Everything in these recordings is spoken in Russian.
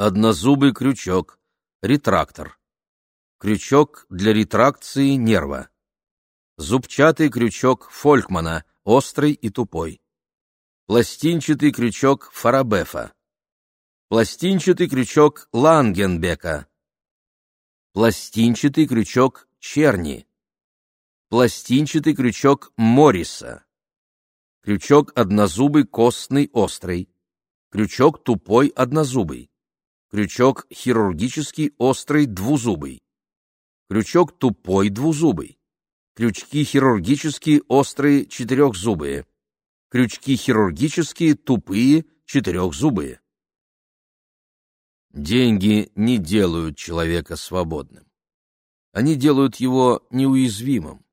Однозубый крючок, ретрактор. Крючок для ретракции нерва. Зубчатый крючок Фолькмана, острый и тупой. Пластинчатый крючок Фарабефа. Пластинчатый крючок Лангенбека. Пластинчатый крючок Черни. Пластинчатый крючок Морриса. Крючок однозубый костный острый. Крючок тупой однозубый. Крючок хирургический острый двузубый. Крючок тупой двузубый. Крючки хирургические острые четырехзубые. Крючки хирургические тупые четырехзубые. Деньги не делают человека свободным. Они делают его неуязвимым.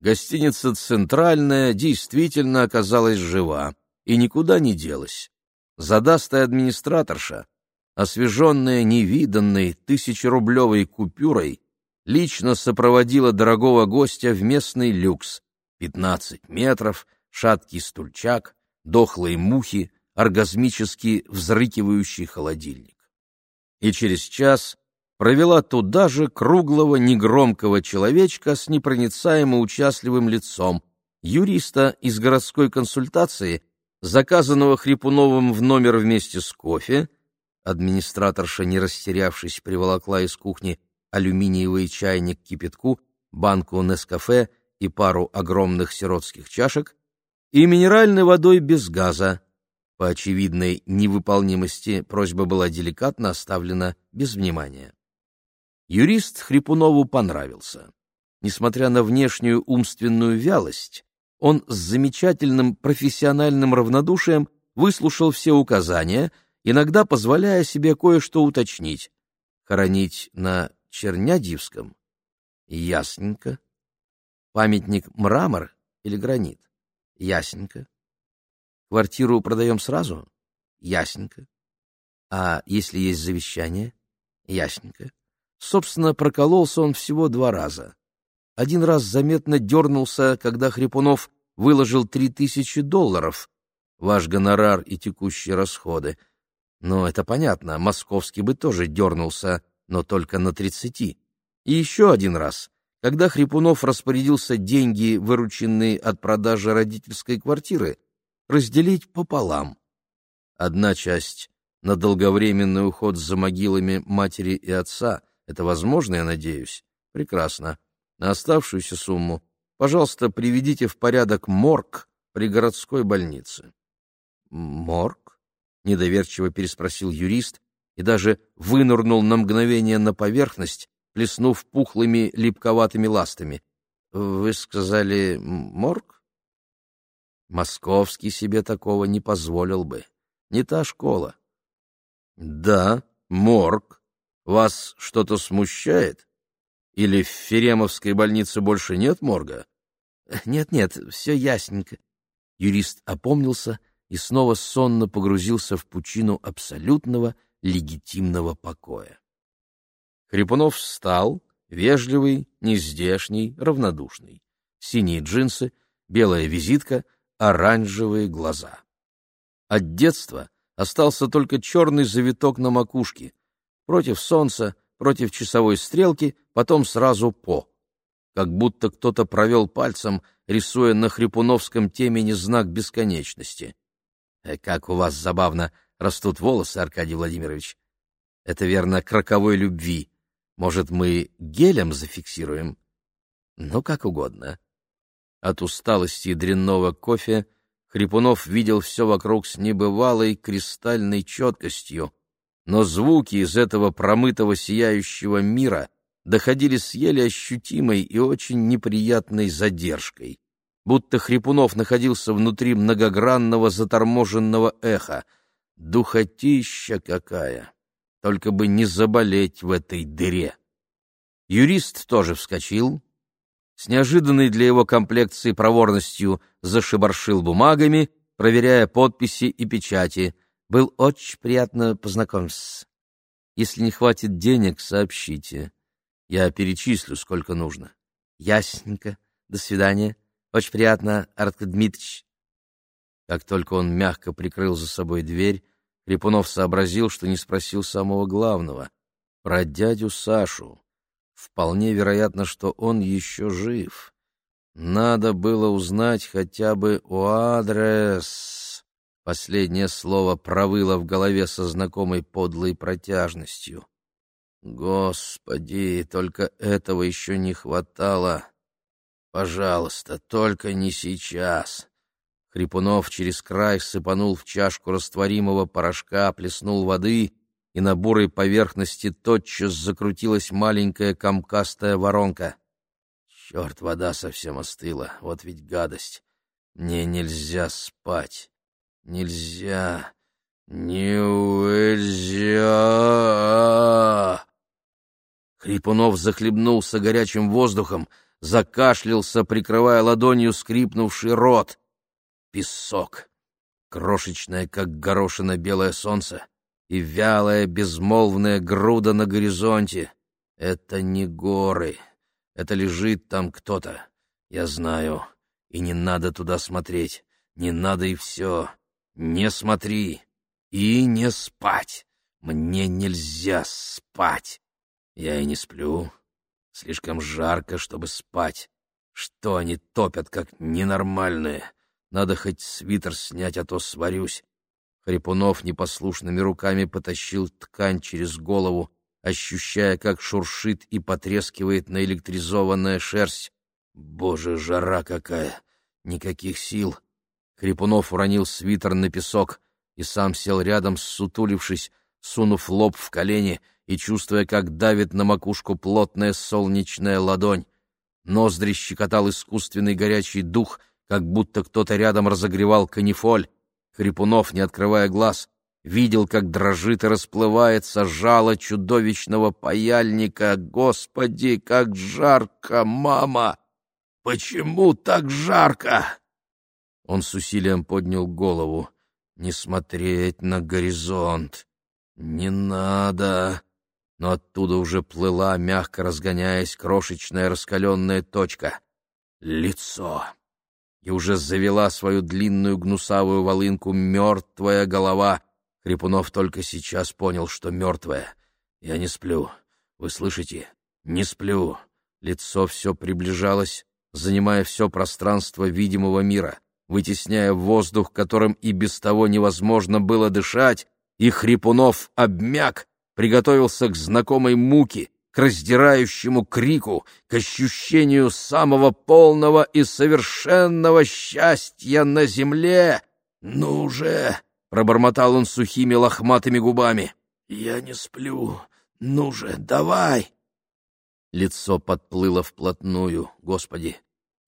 Гостиница «Центральная» действительно оказалась жива и никуда не делась. Задастая администраторша, освеженная невиданной тысячерублевой купюрой, лично сопроводила дорогого гостя в местный люкс — 15 метров, шаткий стульчак, дохлые мухи, оргазмически взрыкивающий холодильник. И через час провела туда же круглого негромкого человечка с непроницаемо участливым лицом, юриста из городской консультации, заказанного Хрипуновым в номер вместе с кофе, администраторша, не растерявшись, приволокла из кухни алюминиевый чайник кипятку, банку Нескафе и пару огромных сиротских чашек, и минеральной водой без газа, по очевидной невыполнимости просьба была деликатно оставлена без внимания. Юрист Хрипунову понравился. Несмотря на внешнюю умственную вялость, он с замечательным профессиональным равнодушием выслушал все указания, иногда позволяя себе кое-что уточнить. Хоронить на Чернядьевском? Ясненько. Памятник мрамор или гранит? Ясненько. Квартиру продаем сразу? Ясненько. А если есть завещание? Ясненько. Собственно, прокололся он всего два раза. Один раз заметно дернулся, когда Хрипунов выложил три тысячи долларов, ваш гонорар и текущие расходы. Но это понятно, московский бы тоже дернулся, но только на тридцати. И еще один раз, когда Хрипунов распорядился деньги, вырученные от продажи родительской квартиры, разделить пополам. Одна часть на долговременный уход за могилами матери и отца. Это возможно, я надеюсь? Прекрасно. На оставшуюся сумму, пожалуйста, приведите в порядок морг при городской больнице. Морг? Недоверчиво переспросил юрист и даже вынырнул на мгновение на поверхность, плеснув пухлыми липковатыми ластами. Вы сказали морг? Московский себе такого не позволил бы. Не та школа. Да, морг. Вас что-то смущает? Или в Феремовской больнице больше нет морга? Нет-нет, все ясненько. Юрист опомнился и снова сонно погрузился в пучину абсолютного легитимного покоя. Хрипунов встал, вежливый, нездешний, равнодушный. Синие джинсы, белая визитка, оранжевые глаза. От детства остался только черный завиток на макушке. Против солнца, против часовой стрелки, потом сразу по. Как будто кто-то провел пальцем, рисуя на хрипуновском темени знак бесконечности. Э, как у вас забавно растут волосы, Аркадий Владимирович. Это верно к роковой любви. Может, мы гелем зафиксируем? Ну, как угодно. От усталости и дрянного кофе Хрипунов видел все вокруг с небывалой кристальной четкостью, но звуки из этого промытого сияющего мира доходили с еле ощутимой и очень неприятной задержкой, будто Хрипунов находился внутри многогранного заторможенного эха. Духотища какая! Только бы не заболеть в этой дыре! Юрист тоже вскочил, с неожиданной для его комплекции проворностью зашибаршил бумагами, проверяя подписи и печати. Был очень приятно познакомиться. Если не хватит денег, сообщите. Я перечислю, сколько нужно. Ясненько. До свидания. Очень приятно, Артка Дмитрич. Как только он мягко прикрыл за собой дверь, Хрипунов сообразил, что не спросил самого главного — про дядю Сашу. Вполне вероятно, что он еще жив. Надо было узнать хотя бы у адрес. Последнее слово провыло в голове со знакомой подлой протяжностью. Господи, только этого еще не хватало. Пожалуйста, только не сейчас. Хрипунов через край сыпанул в чашку растворимого порошка, плеснул воды, и на бурой поверхности тотчас закрутилась маленькая комкастая воронка. Черт, вода совсем остыла, вот ведь гадость. Мне нельзя спать. Нельзя. Нельзя. Хрипунов захлебнулся горячим воздухом, закашлялся, прикрывая ладонью скрипнувший рот. Песок. Крошечное, как горошина, белое солнце и вялая безмолвная груда на горизонте. Это не горы, это лежит там кто-то, я знаю, и не надо туда смотреть, не надо и все. Не смотри и не спать. Мне нельзя спать. Я и не сплю. Слишком жарко, чтобы спать. Что они топят, как ненормальные? Надо хоть свитер снять, а то сварюсь. Хрипунов непослушными руками потащил ткань через голову, ощущая, как шуршит и потрескивает наэлектризованная шерсть. Боже, жара какая! Никаких сил! Хрипунов уронил свитер на песок и сам сел рядом, сутулившись, сунув лоб в колени и чувствуя, как давит на макушку плотная солнечная ладонь. Ноздри щекотал искусственный горячий дух, как будто кто-то рядом разогревал канифоль. Хрипунов, не открывая глаз, видел, как дрожит и расплывается жало чудовищного паяльника. Господи, как жарко, мама! Почему так жарко? Он с усилием поднял голову. Не смотреть на горизонт. Не надо. Но оттуда уже плыла, мягко разгоняясь, крошечная раскаленная точка. Лицо и уже завела свою длинную гнусавую волынку мертвая голова. Хрипунов только сейчас понял, что мертвая. Я не сплю. Вы слышите? Не сплю. Лицо все приближалось, занимая все пространство видимого мира, вытесняя воздух, которым и без того невозможно было дышать, и Хрипунов обмяк, приготовился к знакомой муке, к раздирающему крику, к ощущению самого полного и совершенного счастья на земле. «Ну же!» — пробормотал он сухими лохматыми губами. «Я не сплю. Ну же, давай!» Лицо подплыло вплотную. Господи!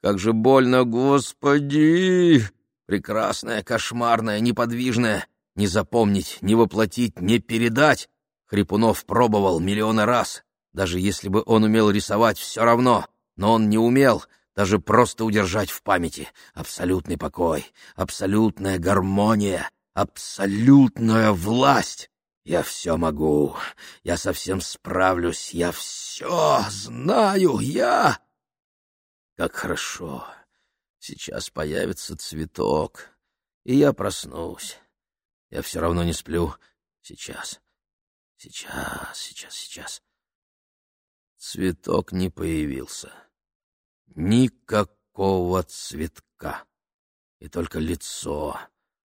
Как же больно, Господи! Прекрасное, кошмарное, неподвижное. Не запомнить, не воплотить, не передать. Хрипунов пробовал миллионы раз. Даже если бы он умел рисовать, все равно. Но он не умел даже просто удержать в памяти. Абсолютный покой, абсолютная гармония, абсолютная власть. Я все могу, я совсем справлюсь, я все знаю, я... Как хорошо. Сейчас появится цветок, и я проснусь. Я все равно не сплю. Сейчас, сейчас, сейчас, сейчас. Цветок не появился. Никакого цветка. И только лицо,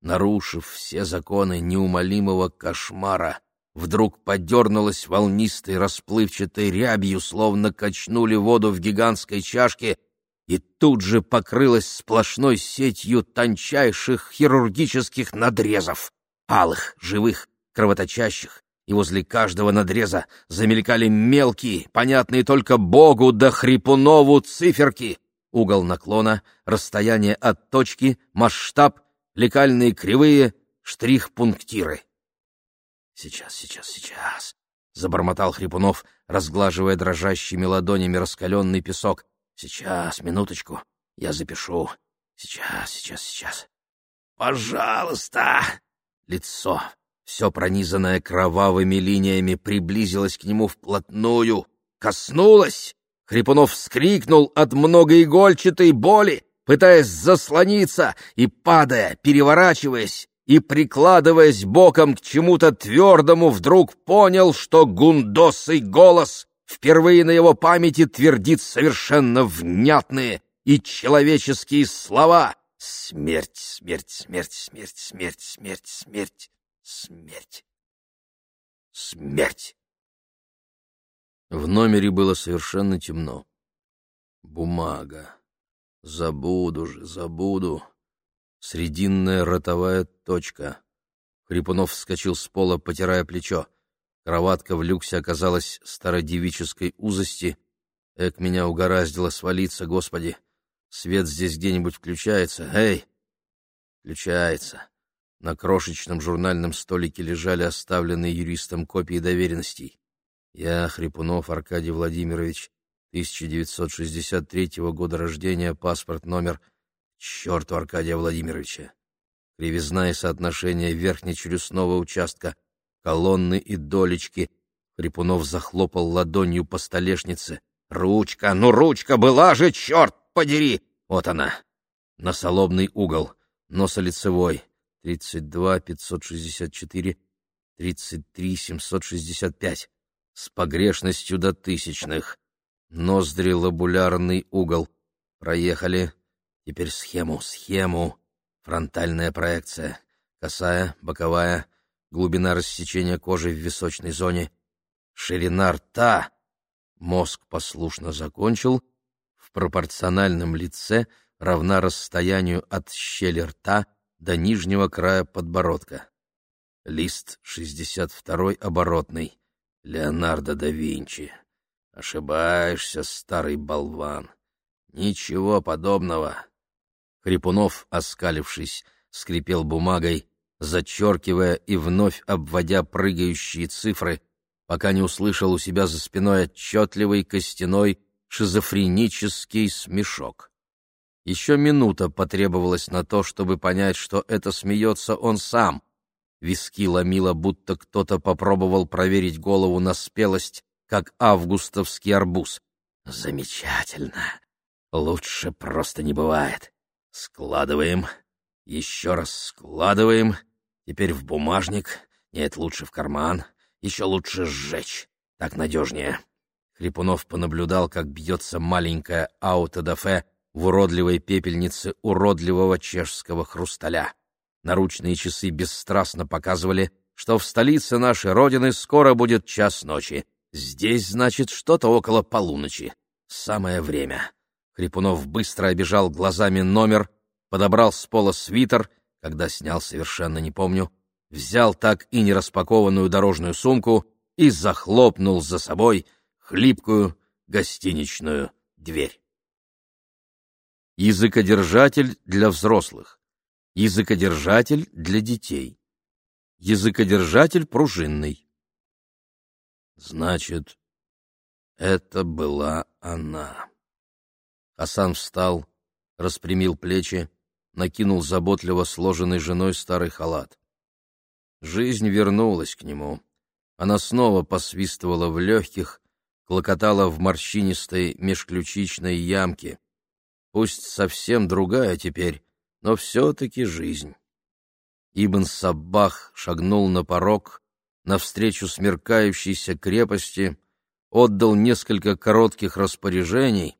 нарушив все законы неумолимого кошмара, вдруг подернулось волнистой расплывчатой рябью, словно качнули воду в гигантской чашке, и тут же покрылось сплошной сетью тончайших хирургических надрезов, алых, живых, кровоточащих, и возле каждого надреза замелькали мелкие, понятные только Богу да Хрипунову циферки. Угол наклона, расстояние от точки, масштаб, лекальные кривые, штрих-пунктиры. «Сейчас, сейчас, сейчас», — забормотал Хрипунов, разглаживая дрожащими ладонями раскаленный песок. «Сейчас, минуточку, я запишу. Сейчас, сейчас, сейчас. Пожалуйста!» Лицо, все пронизанное кровавыми линиями приблизилось к нему вплотную, коснулось. Хрипунов вскрикнул от многоигольчатой боли, пытаясь заслониться и, падая, переворачиваясь, и, прикладываясь боком к чему-то твердому, вдруг понял, что гундосый голос впервые на его памяти твердит совершенно внятные и человеческие слова «Смерть, смерть, смерть, смерть, смерть, смерть, смерть, смерть, смерть». В номере было совершенно темно. Бумага. Забуду же, забуду. Срединная ротовая точка. Хрипунов вскочил с пола, потирая плечо. Кроватка в люксе оказалась стародевической узости. Эк, меня угораздило свалиться, господи. Свет здесь где-нибудь включается. Эй! Включается. На крошечном журнальном столике лежали оставленные юристом копии доверенностей. Я, Хрипунов Аркадий Владимирович, 1963 года рождения, паспорт номер черту Аркадия Владимировича. Кривизна и соотношение верхнечелюстного участка, колонны и долечки. Хрипунов захлопал ладонью по столешнице. «Ручка! Ну, ручка была же, черт подери! Вот она! Носолобный угол, носолицевой. 32 564, 33 765. С погрешностью до тысячных. Ноздри лобулярный угол. Проехали. Теперь схему, схему. Фронтальная проекция. Косая, боковая, глубина рассечения кожи в височной зоне. Ширина рта. Мозг послушно закончил. В пропорциональном лице равна расстоянию от щели рта до нижнего края подбородка. Лист 62 оборотный. Леонардо да Винчи. Ошибаешься, старый болван. Ничего подобного. Хрипунов, оскалившись, скрипел бумагой, зачеркивая и вновь обводя прыгающие цифры, пока не услышал у себя за спиной отчетливый костяной шизофренический смешок. Еще минута потребовалась на то, чтобы понять, что это смеется он сам. Виски ломило, будто кто-то попробовал проверить голову на спелость, как августовский арбуз. Замечательно. Лучше просто не бывает. Складываем. Еще раз складываем. Теперь в бумажник. Нет, лучше в карман. Еще лучше сжечь. Так надежнее. Хрипунов понаблюдал, как бьется маленькая аутодафе в уродливой пепельнице уродливого чешского хрусталя. Наручные часы бесстрастно показывали, что в столице нашей родины скоро будет час ночи. Здесь, значит, что-то около полуночи. Самое время. Хрипунов быстро обежал глазами номер, подобрал с пола свитер, когда снял, совершенно не помню, взял так и не распакованную дорожную сумку и захлопнул за собой хлипкую гостиничную дверь. Языкодержатель для взрослых. Языкодержатель для детей. Языкодержатель пружинный. Значит, это была она. Хасан встал, распрямил плечи, накинул заботливо сложенный женой старый халат. Жизнь вернулась к нему. Она снова посвистывала в легких, клокотала в морщинистой межключичной ямке. Пусть совсем другая теперь, но все-таки жизнь. Ибн Саббах шагнул на порог, навстречу смеркающейся крепости, отдал несколько коротких распоряжений,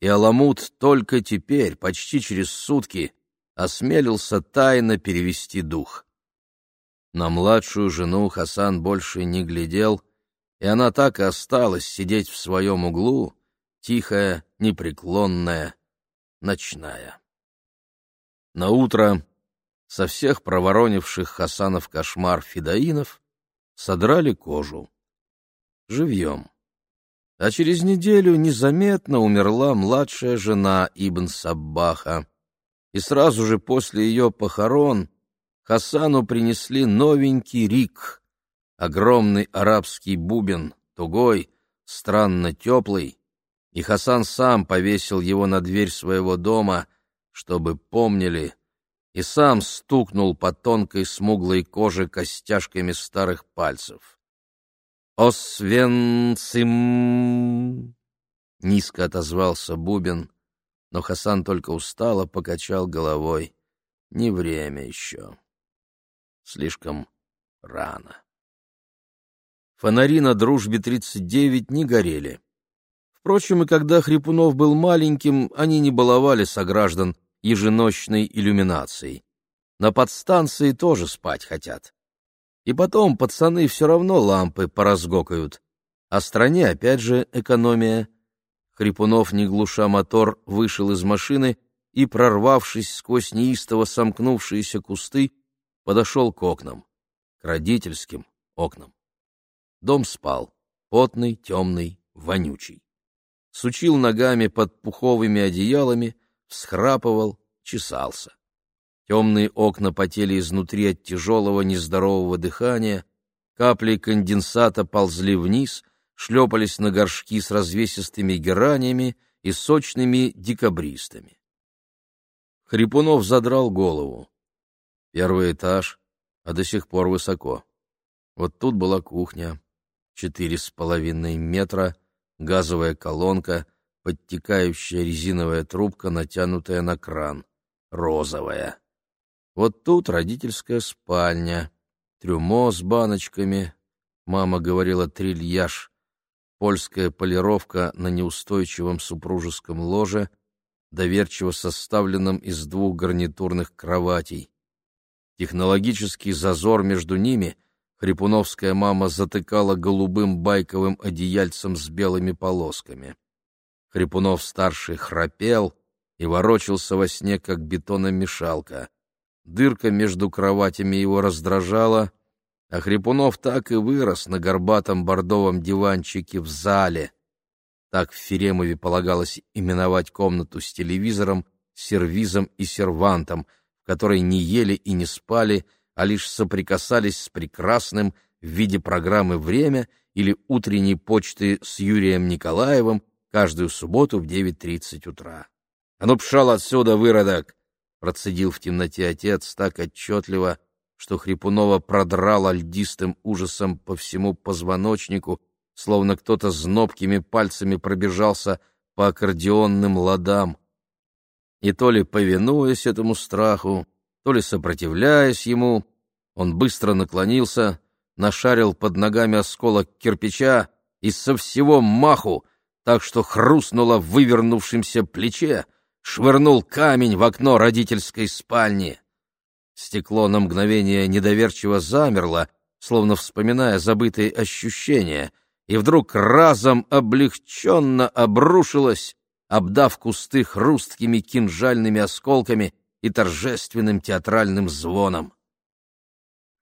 и Аламут только теперь, почти через сутки, осмелился тайно перевести дух. На младшую жену Хасан больше не глядел, и она так и осталась сидеть в своем углу, тихая, непреклонная, ночная. На утро со всех проворонивших Хасанов кошмар фидаинов содрали кожу. Живьем а через неделю незаметно умерла младшая жена Ибн Саббаха, и сразу же после ее похорон Хасану принесли новенький рик, огромный арабский бубен, тугой, странно теплый, и Хасан сам повесил его на дверь своего дома, чтобы помнили, и сам стукнул по тонкой смуглой коже костяшками старых пальцев. «Освенцим!» Низко отозвался Бубен, но Хасан только устало покачал головой. Не время еще. слишком рано. Фонари на дружбе 39 не горели. Впрочем, и когда Хрипунов был маленьким, они не баловали сограждан еженочной иллюминацией. На подстанции тоже спать хотят. И потом пацаны все равно лампы поразгокают. А стране опять же экономия. Хрипунов, не глуша мотор, вышел из машины и, прорвавшись сквозь неистово сомкнувшиеся кусты, подошел к окнам, к родительским окнам. Дом спал, потный, темный, вонючий. Сучил ногами под пуховыми одеялами, всхрапывал, чесался. Темные окна потели изнутри от тяжелого нездорового дыхания, капли конденсата ползли вниз, шлепались на горшки с развесистыми гераниями и сочными декабристами. Хрипунов задрал голову. Первый этаж, а до сих пор высоко. Вот тут была кухня, четыре с половиной метра, газовая колонка, подтекающая резиновая трубка, натянутая на кран, розовая. Вот тут родительская спальня, трюмо с баночками, мама говорила трильяж, польская полировка на неустойчивом супружеском ложе, доверчиво составленном из двух гарнитурных кроватей. Технологический зазор между ними хрипуновская мама затыкала голубым байковым одеяльцем с белыми полосками. Хрипунов-старший храпел и ворочался во сне, как бетономешалка. Дырка между кроватями его раздражала, а Хрипунов так и вырос на горбатом бордовом диванчике в зале. Так в Феремове полагалось именовать комнату с телевизором, сервизом и сервантом, в которой не ели и не спали, а лишь соприкасались с прекрасным в виде программы «Время» или утренней почты с Юрием Николаевым каждую субботу в 9.30 утра. «А ну, пшел отсюда, выродок!» Процедил в темноте отец так отчетливо, что Хрипунова продрала льдистым ужасом по всему позвоночнику, словно кто-то знобкими пальцами пробежался по аккордеонным ладам. И то ли повинуясь этому страху, то ли сопротивляясь ему, он быстро наклонился, нашарил под ногами осколок кирпича и со всего маху, так что хрустнуло в вывернувшемся плече, швырнул камень в окно родительской спальни. Стекло на мгновение недоверчиво замерло, словно вспоминая забытые ощущения, и вдруг разом облегченно обрушилось, обдав кусты хрусткими кинжальными осколками и торжественным театральным звоном.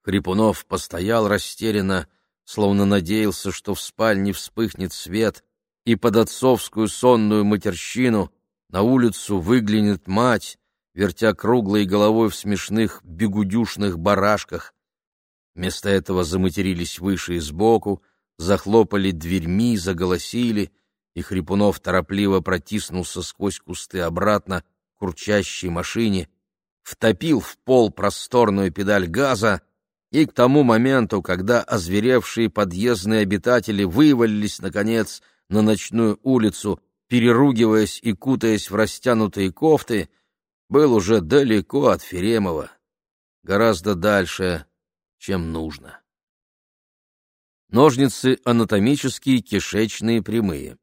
Хрипунов постоял растерянно, словно надеялся, что в спальне вспыхнет свет, и под отцовскую сонную матерщину на улицу выглянет мать, вертя круглой головой в смешных бегудюшных барашках. Вместо этого заматерились выше и сбоку, захлопали дверьми, заголосили, и Хрипунов торопливо протиснулся сквозь кусты обратно к урчащей машине, втопил в пол просторную педаль газа, и к тому моменту, когда озверевшие подъездные обитатели вывалились, наконец, на ночную улицу, переругиваясь и кутаясь в растянутые кофты, был уже далеко от Феремова, гораздо дальше, чем нужно. Ножницы анатомические, кишечные, прямые.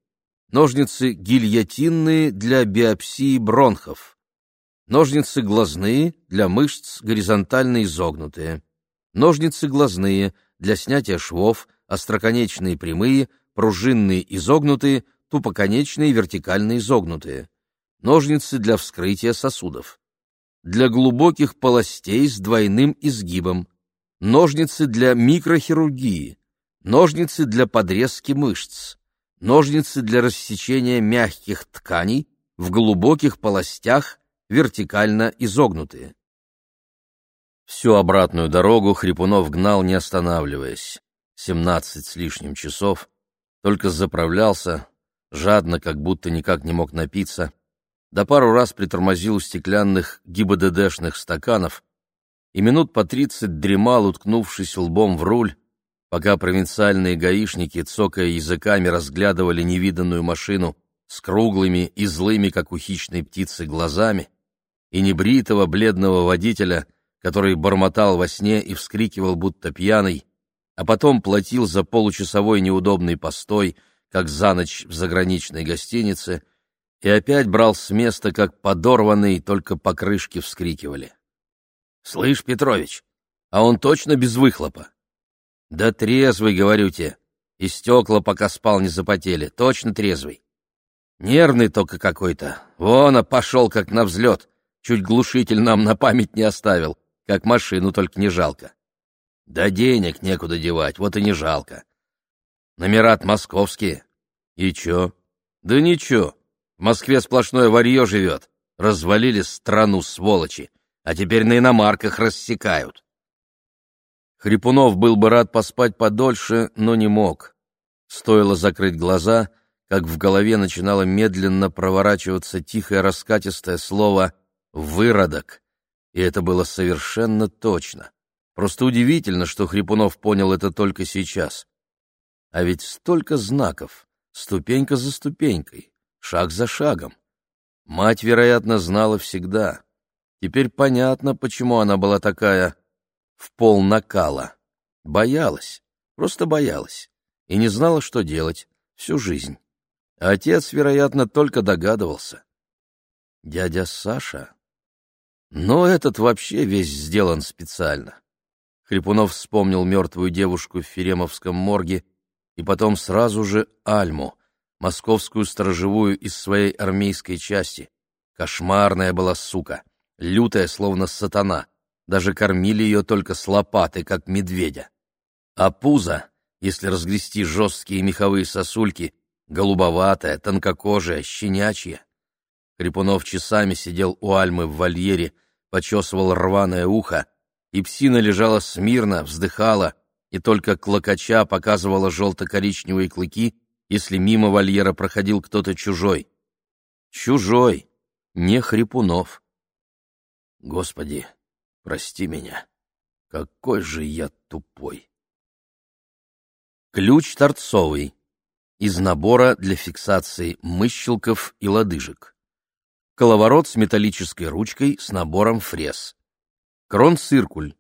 Ножницы гильотинные для биопсии бронхов. Ножницы глазные для мышц горизонтально изогнутые. Ножницы глазные для снятия швов, остроконечные прямые, пружинные изогнутые, тупоконечные вертикально изогнутые, ножницы для вскрытия сосудов, для глубоких полостей с двойным изгибом, ножницы для микрохирургии, ножницы для подрезки мышц, ножницы для рассечения мягких тканей в глубоких полостях вертикально изогнутые. Всю обратную дорогу Хрипунов гнал, не останавливаясь. Семнадцать с лишним часов, только заправлялся, жадно, как будто никак не мог напиться, да пару раз притормозил у стеклянных ГИБДДшных стаканов и минут по тридцать дремал, уткнувшись лбом в руль, пока провинциальные гаишники, цокая языками, разглядывали невиданную машину с круглыми и злыми, как у хищной птицы, глазами, и небритого бледного водителя, который бормотал во сне и вскрикивал, будто пьяный, а потом платил за получасовой неудобный постой, как за ночь в заграничной гостинице, и опять брал с места, как подорванный, только покрышки вскрикивали. — Слышь, Петрович, а он точно без выхлопа? — Да трезвый, говорю тебе, и стекла, пока спал, не запотели, точно трезвый. Нервный только какой-то, вон, а пошел как на взлет, чуть глушитель нам на память не оставил, как машину только не жалко. Да денег некуда девать, вот и не жалко. номера московские. И чё? Да ничего. В Москве сплошное варье живет. Развалили страну, сволочи. А теперь на иномарках рассекают. Хрипунов был бы рад поспать подольше, но не мог. Стоило закрыть глаза, как в голове начинало медленно проворачиваться тихое раскатистое слово «выродок». И это было совершенно точно. Просто удивительно, что Хрипунов понял это только сейчас. А ведь столько знаков, ступенька за ступенькой, шаг за шагом. Мать, вероятно, знала всегда. Теперь понятно, почему она была такая в пол накала. Боялась, просто боялась, и не знала, что делать всю жизнь. А отец, вероятно, только догадывался. Дядя Саша? Но этот вообще весь сделан специально. Хрипунов вспомнил мертвую девушку в Феремовском морге и потом сразу же Альму, московскую сторожевую из своей армейской части. Кошмарная была сука, лютая, словно сатана. Даже кормили ее только с лопаты, как медведя. А пузо, если разгрести жесткие меховые сосульки, голубоватая, тонкокожая, щенячья. Хрипунов часами сидел у Альмы в вольере, почесывал рваное ухо, и псина лежала смирно, вздыхала, и только клокоча показывала желто-коричневые клыки, если мимо вольера проходил кто-то чужой. Чужой, не Хрипунов. Господи, прости меня, какой же я тупой. Ключ торцовый. Из набора для фиксации мыщелков и лодыжек. Коловорот с металлической ручкой с набором фрез. Крон-циркуль.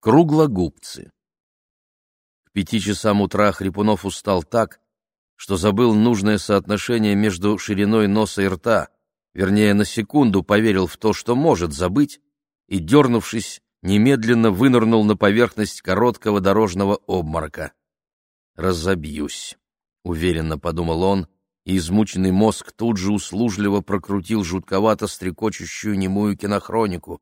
Круглогубцы. К пяти часам утра Хрипунов устал так, что забыл нужное соотношение между шириной носа и рта, вернее, на секунду поверил в то, что может забыть, и, дернувшись, немедленно вынырнул на поверхность короткого дорожного обморока. «Разобьюсь», — уверенно подумал он, и измученный мозг тут же услужливо прокрутил жутковато стрекочущую немую кинохронику,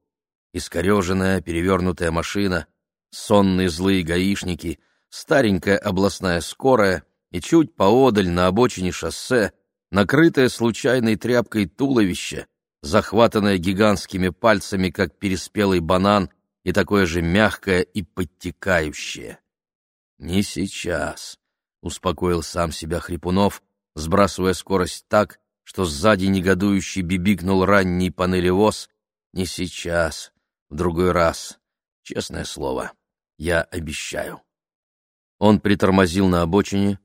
искореженная перевернутая машина, сонные злые гаишники, старенькая областная скорая и чуть поодаль на обочине шоссе, накрытое случайной тряпкой туловище, захватанное гигантскими пальцами, как переспелый банан, и такое же мягкое и подтекающее. «Не сейчас», — успокоил сам себя Хрипунов, сбрасывая скорость так, что сзади негодующий бибикнул ранний панелевоз. «Не сейчас. В другой раз. Честное слово. Я обещаю. Он притормозил на обочине,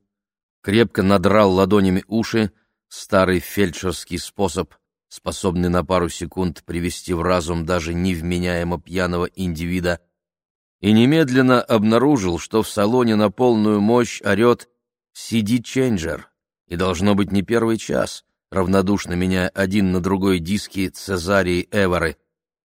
крепко надрал ладонями уши, старый фельдшерский способ, способный на пару секунд привести в разум даже невменяемо пьяного индивида, и немедленно обнаружил, что в салоне на полную мощь орет «CD-ченджер», и должно быть не первый час, равнодушно меняя один на другой диски Цезарии Эвары,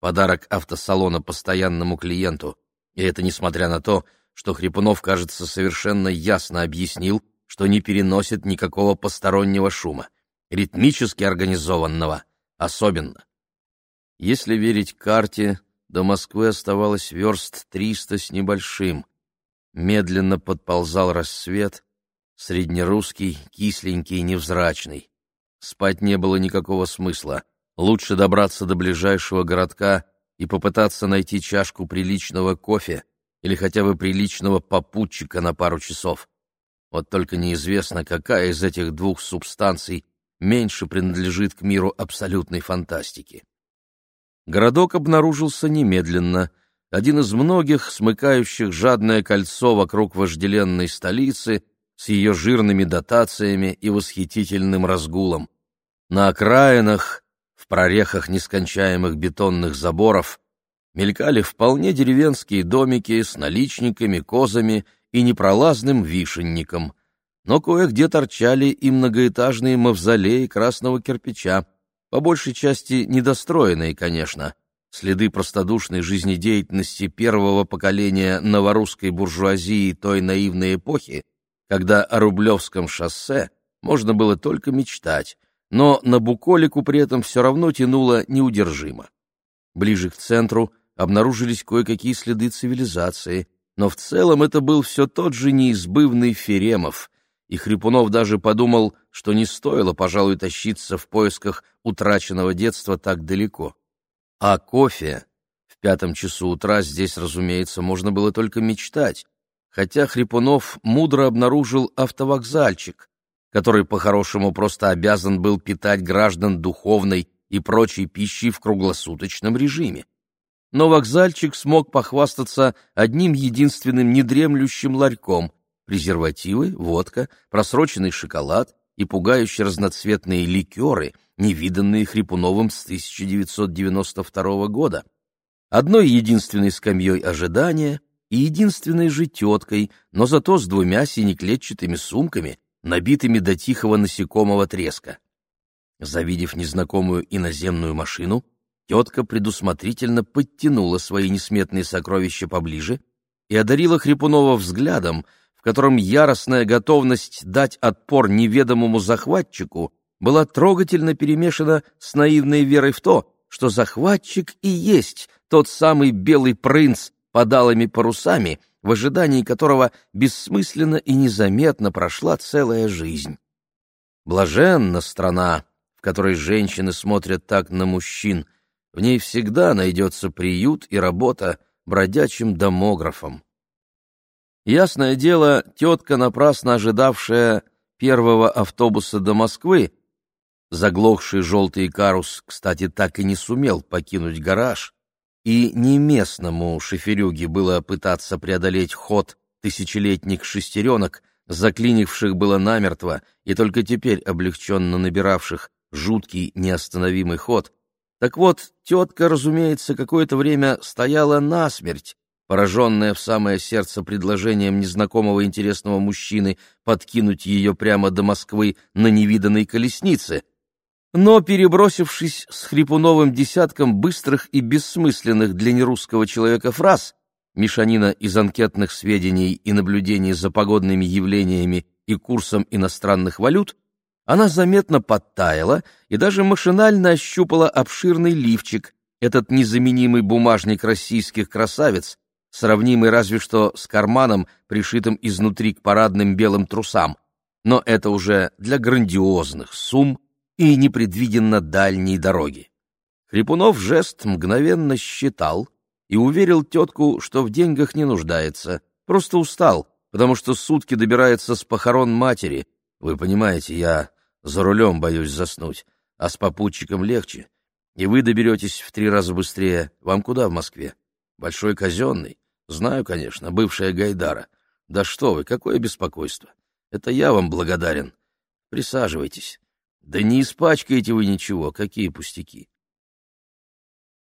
подарок автосалона постоянному клиенту, и это несмотря на то, что Хрипунов, кажется, совершенно ясно объяснил, что не переносит никакого постороннего шума, ритмически организованного, особенно. Если верить карте, до Москвы оставалось верст триста с небольшим. Медленно подползал рассвет, среднерусский, кисленький, невзрачный. Спать не было никакого смысла. Лучше добраться до ближайшего городка и попытаться найти чашку приличного кофе или хотя бы приличного попутчика на пару часов. Вот только неизвестно, какая из этих двух субстанций меньше принадлежит к миру абсолютной фантастики. Городок обнаружился немедленно, один из многих, смыкающих жадное кольцо вокруг вожделенной столицы с ее жирными дотациями и восхитительным разгулом. На окраинах в прорехах нескончаемых бетонных заборов мелькали вполне деревенские домики с наличниками, козами и непролазным вишенником, но кое-где торчали и многоэтажные мавзолеи красного кирпича, по большей части недостроенные, конечно, следы простодушной жизнедеятельности первого поколения новорусской буржуазии той наивной эпохи, когда о Рублевском шоссе можно было только мечтать, но на буколику при этом все равно тянуло неудержимо. Ближе к центру обнаружились кое-какие следы цивилизации, но в целом это был все тот же неизбывный Феремов, и Хрипунов даже подумал, что не стоило, пожалуй, тащиться в поисках утраченного детства так далеко. А кофе в пятом часу утра здесь, разумеется, можно было только мечтать, хотя Хрипунов мудро обнаружил автовокзальчик, который по-хорошему просто обязан был питать граждан духовной и прочей пищей в круглосуточном режиме. Но вокзальчик смог похвастаться одним единственным недремлющим ларьком — презервативы, водка, просроченный шоколад и пугающие разноцветные ликеры, невиданные Хрипуновым с 1992 года. Одной единственной скамьей ожидания и единственной же теткой, но зато с двумя синеклетчатыми сумками, набитыми до тихого насекомого треска. Завидев незнакомую иноземную машину, тетка предусмотрительно подтянула свои несметные сокровища поближе и одарила Хрипунова взглядом, котором яростная готовность дать отпор неведомому захватчику была трогательно перемешана с наивной верой в то, что захватчик и есть тот самый белый принц под алыми парусами — в ожидании которого бессмысленно и незаметно прошла целая жизнь. Блаженна страна, в которой женщины смотрят так на мужчин, в ней всегда найдется приют и работа бродячим домографом. Ясное дело, тетка, напрасно ожидавшая первого автобуса до Москвы, заглохший желтый карус, кстати, так и не сумел покинуть гараж, и не местному шиферюге было пытаться преодолеть ход тысячелетних шестеренок, заклинивших было намертво и только теперь облегченно набиравших жуткий неостановимый ход. Так вот, тетка, разумеется, какое-то время стояла насмерть, пораженная в самое сердце предложением незнакомого интересного мужчины подкинуть ее прямо до Москвы на невиданной колеснице — но, перебросившись с Хрипуновым десятком быстрых и бессмысленных для нерусского человека фраз, мешанина из анкетных сведений и наблюдений за погодными явлениями и курсом иностранных валют, она заметно подтаяла и даже машинально ощупала обширный лифчик, этот незаменимый бумажник российских красавиц, сравнимый разве что с карманом, пришитым изнутри к парадным белым трусам. Но это уже для грандиозных сумм, и непредвиденно дальней дороги. Хрипунов жест мгновенно считал и уверил тетку, что в деньгах не нуждается, просто устал, потому что сутки добирается с похорон матери. Вы понимаете, я за рулем боюсь заснуть, а с попутчиком легче. И вы доберетесь в три раза быстрее. Вам куда в Москве? Большой казенный? Знаю, конечно, бывшая Гайдара. Да что вы, какое беспокойство. Это я вам благодарен. Присаживайтесь. Да не испачкаете вы ничего, какие пустяки.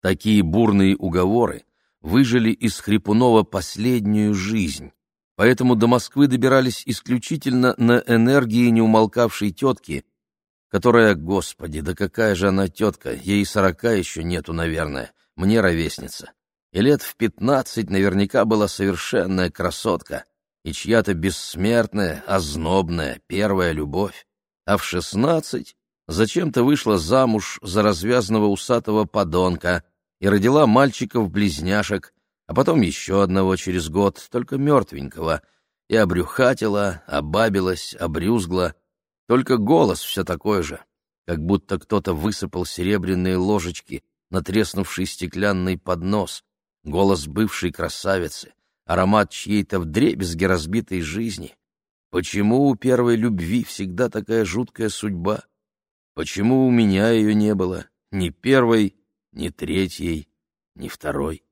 Такие бурные уговоры выжили из Хрипунова последнюю жизнь, поэтому до Москвы добирались исключительно на энергии неумолкавшей тетки, которая, господи, да какая же она тетка, ей сорока еще нету, наверное, мне ровесница. И лет в пятнадцать наверняка была совершенная красотка, и чья-то бессмертная, ознобная первая любовь. А в шестнадцать зачем-то вышла замуж за развязанного усатого подонка и родила мальчиков-близняшек, а потом еще одного через год, только мертвенького, и обрюхатила, обабилась, обрюзгла, только голос все такой же, как будто кто-то высыпал серебряные ложечки на треснувший стеклянный поднос, голос бывшей красавицы, аромат чьей-то вдребезги разбитой жизни. Почему у первой любви всегда такая жуткая судьба? Почему у меня ее не было? Ни первой, ни третьей, ни второй.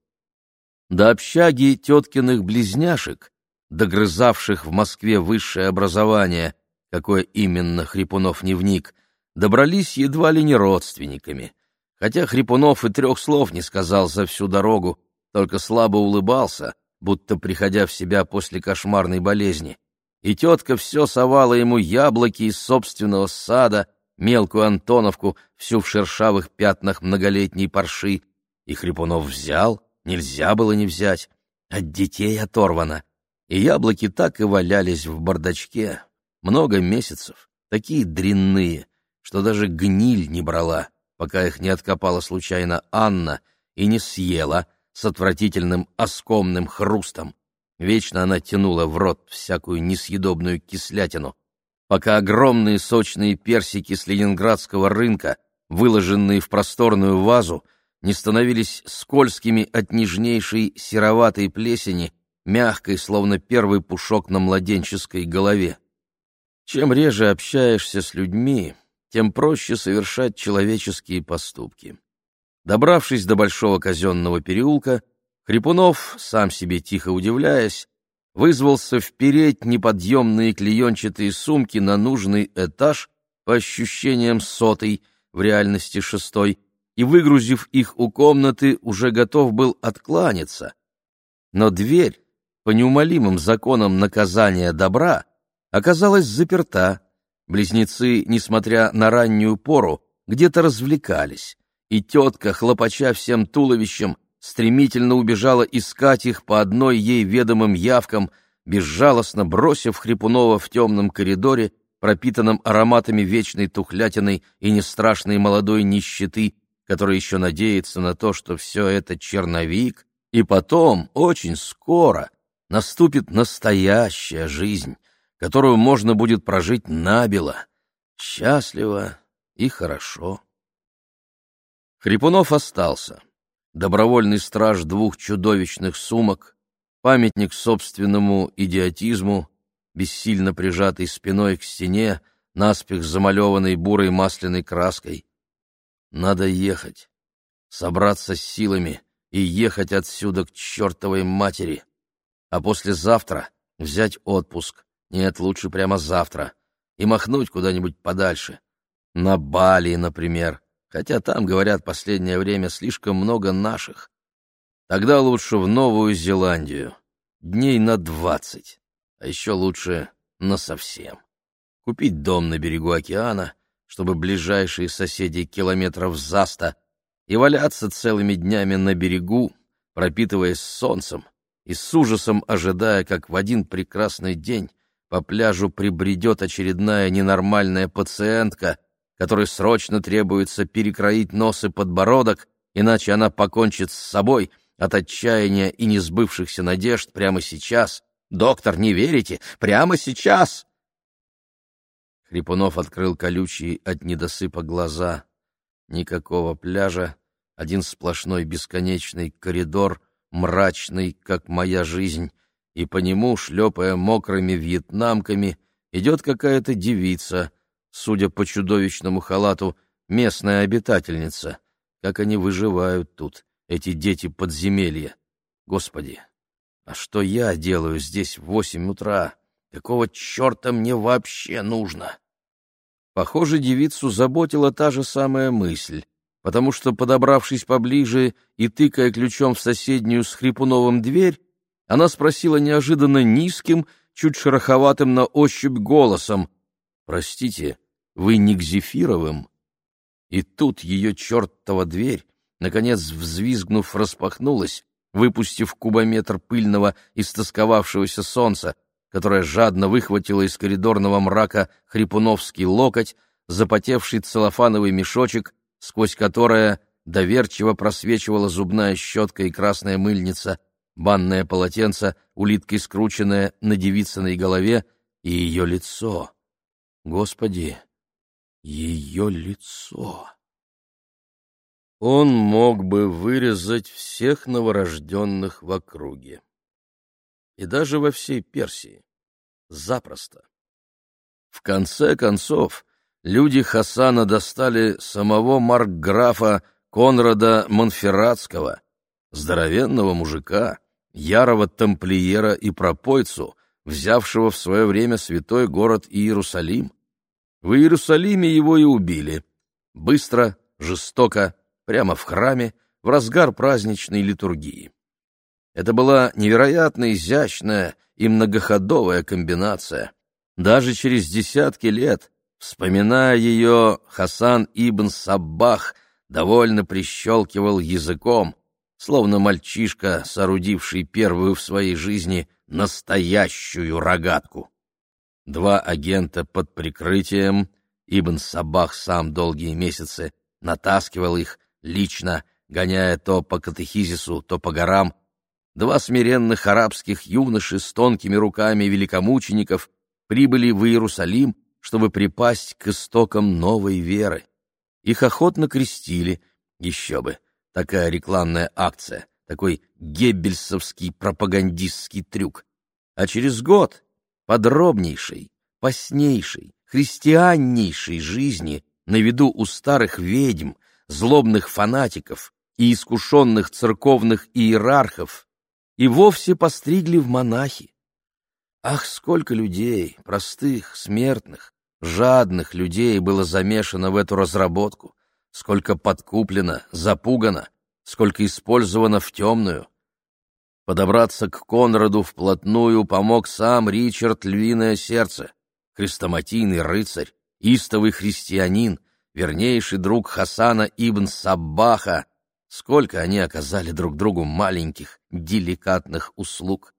До общаги теткиных близняшек, догрызавших в Москве высшее образование, какое именно Хрипунов не вник, добрались едва ли не родственниками. Хотя Хрипунов и трех слов не сказал за всю дорогу, только слабо улыбался, будто приходя в себя после кошмарной болезни. И тетка все совала ему яблоки из собственного сада, мелкую Антоновку, всю в шершавых пятнах многолетней парши. И Хрипунов взял, нельзя было не взять. От детей оторвано. И яблоки так и валялись в бардачке. Много месяцев, такие дрянные, что даже гниль не брала, пока их не откопала случайно Анна и не съела с отвратительным оскомным хрустом. Вечно она тянула в рот всякую несъедобную кислятину, пока огромные сочные персики с ленинградского рынка, выложенные в просторную вазу, не становились скользкими от нежнейшей сероватой плесени, мягкой, словно первый пушок на младенческой голове. Чем реже общаешься с людьми, тем проще совершать человеческие поступки. Добравшись до Большого казенного переулка, Хрипунов, сам себе тихо удивляясь, вызвался впереть неподъемные клеенчатые сумки на нужный этаж, по ощущениям сотый, в реальности шестой, и, выгрузив их у комнаты, уже готов был откланяться. Но дверь, по неумолимым законам наказания добра, оказалась заперта. Близнецы, несмотря на раннюю пору, где-то развлекались, и тетка, хлопача всем туловищем, стремительно убежала искать их по одной ей ведомым явкам, безжалостно бросив Хрипунова в темном коридоре, пропитанном ароматами вечной тухлятиной и нестрашной молодой нищеты, которая еще надеется на то, что все это черновик, и потом, очень скоро, наступит настоящая жизнь, которую можно будет прожить набело, счастливо и хорошо. Хрипунов остался. Добровольный страж двух чудовищных сумок, памятник собственному идиотизму, бессильно прижатый спиной к стене, наспех замалеванной бурой масляной краской. Надо ехать, собраться с силами и ехать отсюда к чертовой матери, а послезавтра взять отпуск, нет, лучше прямо завтра, и махнуть куда-нибудь подальше, на Бали, например, хотя там, говорят, последнее время слишком много наших. Тогда лучше в Новую Зеландию, дней на двадцать, а еще лучше насовсем. Купить дом на берегу океана, чтобы ближайшие соседи километров за сто, и валяться целыми днями на берегу, пропитываясь солнцем и с ужасом ожидая, как в один прекрасный день по пляжу прибредет очередная ненормальная пациентка которой срочно требуется перекроить нос и подбородок, иначе она покончит с собой от отчаяния и несбывшихся надежд прямо сейчас. Доктор, не верите? Прямо сейчас!» Хрипунов открыл колючие от недосыпа глаза. Никакого пляжа, один сплошной бесконечный коридор, мрачный, как моя жизнь, и по нему, шлепая мокрыми вьетнамками, идет какая-то девица — судя по чудовищному халату, местная обитательница. Как они выживают тут, эти дети подземелья. Господи, а что я делаю здесь в восемь утра? Какого черта мне вообще нужно? Похоже, девицу заботила та же самая мысль, потому что, подобравшись поближе и тыкая ключом в соседнюю с Хрипуновым дверь, она спросила неожиданно низким, чуть шероховатым на ощупь голосом, «Простите, вы не к Зефировым?» И тут ее чертова дверь, наконец взвизгнув, распахнулась, выпустив кубометр пыльного, истосковавшегося солнца, которое жадно выхватило из коридорного мрака хрипуновский локоть, запотевший целлофановый мешочек, сквозь которое доверчиво просвечивала зубная щетка и красная мыльница, банное полотенце, улиткой скрученное на девицыной голове, и ее лицо. Господи, ее лицо. Он мог бы вырезать всех новорожденных в округе. И даже во всей Персии. Запросто. В конце концов, люди Хасана достали самого маркграфа Конрада Монферратского, здоровенного мужика, ярого тамплиера и пропойцу, взявшего в свое время святой город Иерусалим. В Иерусалиме его и убили. Быстро, жестоко, прямо в храме, в разгар праздничной литургии. Это была невероятно изящная и многоходовая комбинация. Даже через десятки лет, вспоминая ее, Хасан ибн Саббах довольно прищелкивал языком, словно мальчишка, соорудивший первую в своей жизни настоящую рогатку. Два агента под прикрытием, Ибн Сабах сам долгие месяцы натаскивал их лично, гоняя то по катехизису, то по горам, два смиренных арабских юноши с тонкими руками великомучеников прибыли в Иерусалим, чтобы припасть к истокам новой веры. Их охотно крестили, еще бы, такая рекламная акция, такой геббельсовский пропагандистский трюк. А через год подробнейшей, поснейшей, христианнейшей жизни на виду у старых ведьм, злобных фанатиков и искушенных церковных иерархов и вовсе постригли в монахи. Ах, сколько людей, простых, смертных, жадных людей было замешано в эту разработку, сколько подкуплено, запугано, сколько использовано в темную. Подобраться к Конраду вплотную помог сам Ричард Львиное Сердце, хрестоматийный рыцарь, истовый христианин, вернейший друг Хасана ибн Саббаха, сколько они оказали друг другу маленьких, деликатных услуг.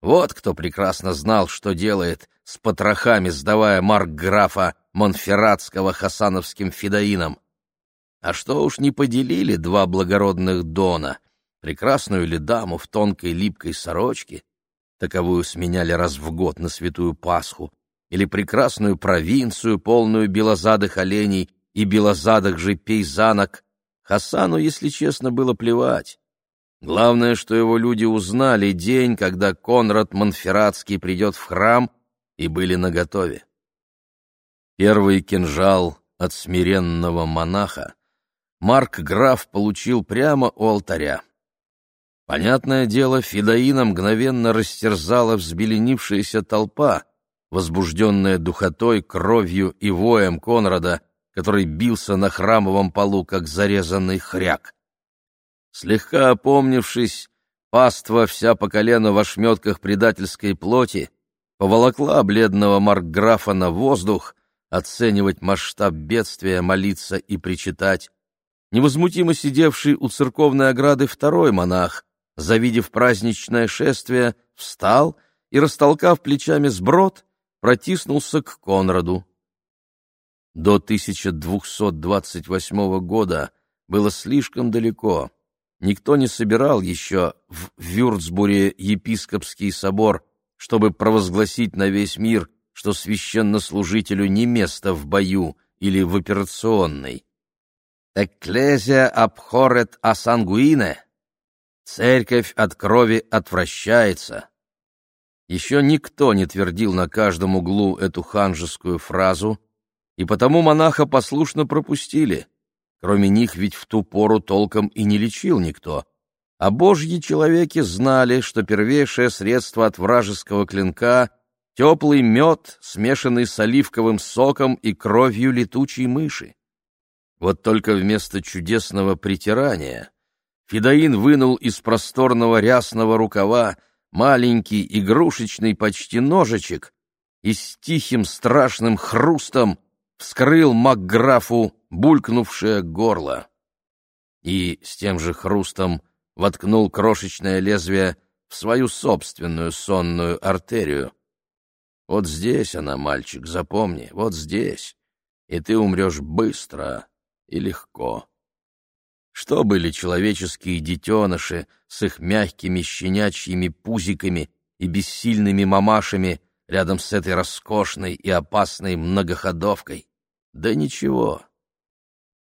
Вот кто прекрасно знал, что делает, с потрохами сдавая марк-графа Монферратского хасановским федоинам. А что уж не поделили два благородных дона, прекрасную ли даму в тонкой липкой сорочке, таковую сменяли раз в год на святую Пасху, или прекрасную провинцию, полную белозадых оленей и белозадых же пейзанок, Хасану, если честно, было плевать. Главное, что его люди узнали день, когда Конрад Монферратский придет в храм, и были наготове. Первый кинжал от смиренного монаха Марк Граф получил прямо у алтаря. Понятное дело, Федоина мгновенно растерзала взбеленившаяся толпа, возбужденная духотой, кровью и воем Конрада, который бился на храмовом полу, как зарезанный хряк. Слегка опомнившись, паства вся по колено в ошметках предательской плоти поволокла бледного маркграфа на воздух, оценивать масштаб бедствия, молиться и причитать. Невозмутимо сидевший у церковной ограды второй монах, завидев праздничное шествие, встал и, растолкав плечами сброд, протиснулся к Конраду. До 1228 года было слишком далеко. Никто не собирал еще в Вюрцбуре епископский собор, чтобы провозгласить на весь мир, что священнослужителю не место в бою или в операционной. «Экклезия абхорет асангуине» — «Церковь от крови отвращается». Еще никто не твердил на каждом углу эту ханжескую фразу, и потому монаха послушно пропустили. Кроме них ведь в ту пору толком и не лечил никто. А божьи человеки знали, что первейшее средство от вражеского клинка — теплый мед, смешанный с оливковым соком и кровью летучей мыши. Вот только вместо чудесного притирания Федоин вынул из просторного рясного рукава маленький игрушечный почти ножичек и с тихим страшным хрустом вскрыл Макграфу булькнувшее горло. И с тем же хрустом воткнул крошечное лезвие в свою собственную сонную артерию. Вот здесь она, мальчик, запомни, вот здесь, и ты умрешь быстро и легко. Что были человеческие детеныши с их мягкими щенячьими пузиками и бессильными мамашами рядом с этой роскошной и опасной многоходовкой? Да ничего.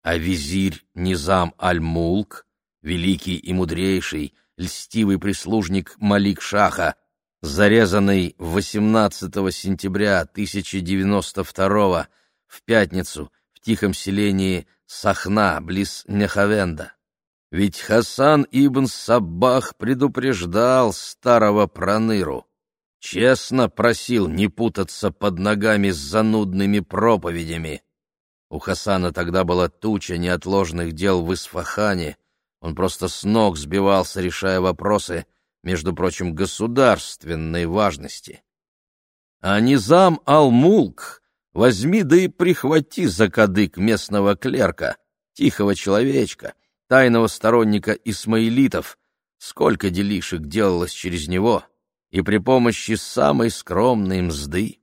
А визирь Низам Аль-Мулк, великий и мудрейший, льстивый прислужник Малик-Шаха, зарезанный 18 сентября 1092 в пятницу тихом селении Сахна, близ Нехавенда. Ведь Хасан ибн Саббах предупреждал старого проныру. Честно просил не путаться под ногами с занудными проповедями. У Хасана тогда была туча неотложных дел в Исфахане. Он просто с ног сбивался, решая вопросы, между прочим, государственной важности. А Низам Ал-Мулк возьми да и прихвати за кадык местного клерка, тихого человечка, тайного сторонника исмаилитов, сколько делишек делалось через него, и при помощи самой скромной мзды,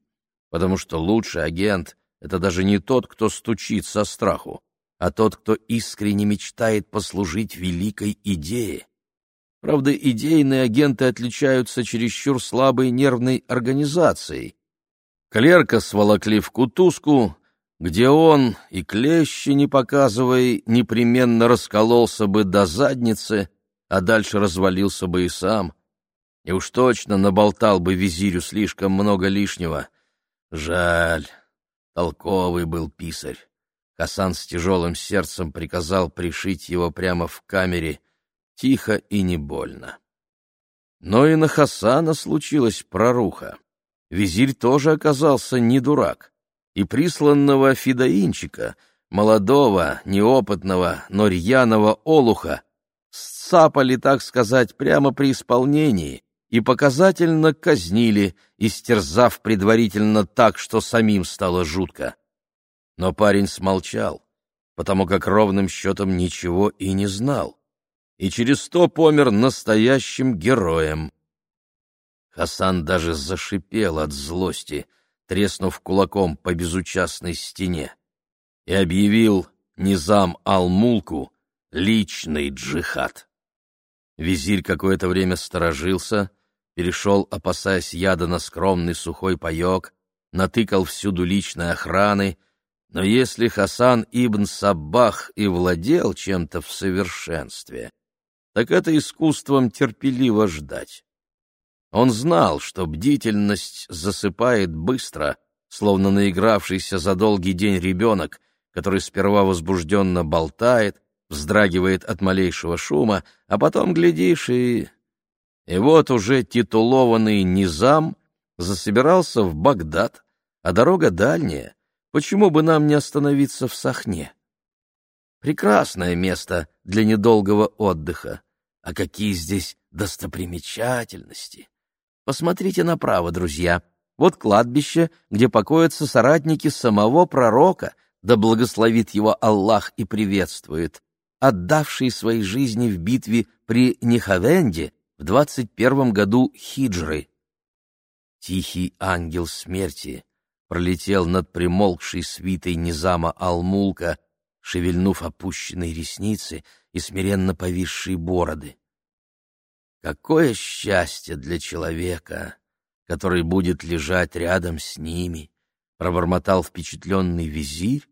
потому что лучший агент — это даже не тот, кто стучит со страху, а тот, кто искренне мечтает послужить великой идее. Правда, идейные агенты отличаются чересчур слабой нервной организацией. Клерка сволокли в кутузку, где он, и клещи не показывая, непременно раскололся бы до задницы, а дальше развалился бы и сам. И уж точно наболтал бы визирю слишком много лишнего. Жаль, толковый был писарь. Хасан с тяжелым сердцем приказал пришить его прямо в камере — тихо и не больно. Но и на Хасана случилась проруха. Визирь тоже оказался не дурак, и присланного фидаинчика, молодого, неопытного, но рьяного олуха, сцапали, так сказать, прямо при исполнении и показательно казнили, истерзав предварительно так, что самим стало жутко. Но парень смолчал, потому как ровным счетом ничего и не знал и через то помер настоящим героем. Хасан даже зашипел от злости, треснув кулаком по безучастной стене, и объявил Низам Ал-Мулку личный джихад. Визирь какое-то время сторожился, перешел, опасаясь яда на скромный сухой паек, натыкал всюду личной охраны, но если Хасан ибн Саббах и владел чем-то в совершенстве, так это искусством терпеливо ждать. Он знал, что бдительность засыпает быстро, словно наигравшийся за долгий день ребенок, который сперва возбужденно болтает, вздрагивает от малейшего шума, а потом, глядишь, и... И вот уже титулованный Низам засобирался в Багдад, а дорога дальняя, почему бы нам не остановиться в Сахне? Прекрасное место для недолгого отдыха. А какие здесь достопримечательности! Посмотрите направо, друзья. Вот кладбище, где покоятся соратники самого пророка, да благословит его Аллах и приветствует, отдавшие свои жизни в битве при Нихавенде в двадцать первом году хиджры. Тихий ангел смерти пролетел над примолкшей свитой Низама Алмулка, шевельнув опущенные ресницы и смиренно повисшие бороды. Какое счастье для человека, который будет лежать рядом с ними, пробормотал впечатленный визирь,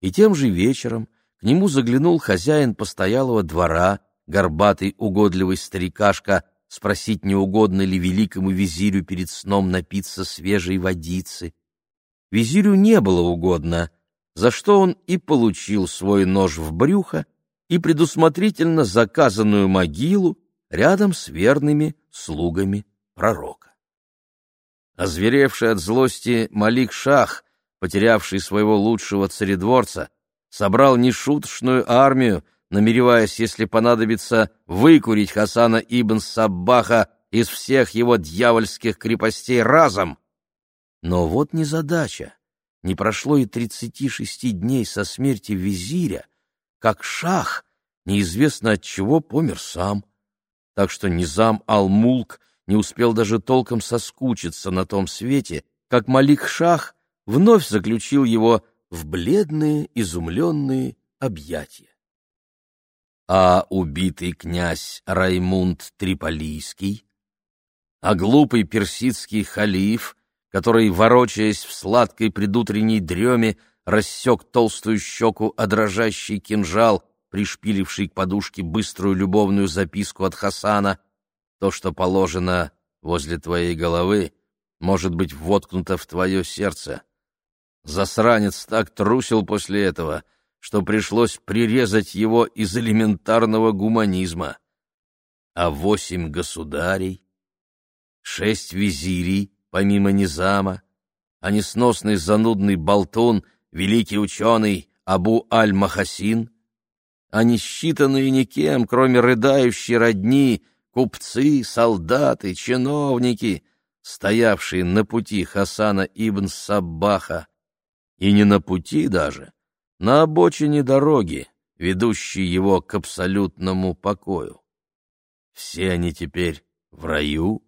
и тем же вечером к нему заглянул хозяин постоялого двора, горбатый угодливый старикашка, спросить, не угодно ли великому визирю перед сном напиться свежей водицы. Визирю не было угодно, за что он и получил свой нож в брюхо и предусмотрительно заказанную могилу рядом с верными слугами пророка. Озверевший от злости Малик Шах, потерявший своего лучшего царедворца, собрал нешуточную армию, намереваясь, если понадобится, выкурить Хасана ибн Саббаха из всех его дьявольских крепостей разом. Но вот незадача. Не прошло и тридцати шести дней со смерти визиря, как шах, неизвестно от чего, помер сам. Так что Низам Ал-Мулк не успел даже толком соскучиться на том свете, как Малик-Шах вновь заключил его в бледные, изумленные объятия. А убитый князь Раймунд Триполийский, а глупый персидский халиф который, ворочаясь в сладкой предутренней дреме, рассек толстую щеку, дрожащий кинжал, пришпиливший к подушке быструю любовную записку от Хасана, то, что положено возле твоей головы, может быть воткнуто в твое сердце. Засранец так трусил после этого, что пришлось прирезать его из элементарного гуманизма. А восемь государей, шесть визирей, помимо Низама, а несносный занудный болтун, великий ученый Абу Аль-Махасин, а не считанные никем, кроме рыдающей родни, купцы, солдаты, чиновники, стоявшие на пути Хасана ибн Саббаха, и не на пути даже, на обочине дороги, ведущей его к абсолютному покою. Все они теперь в раю,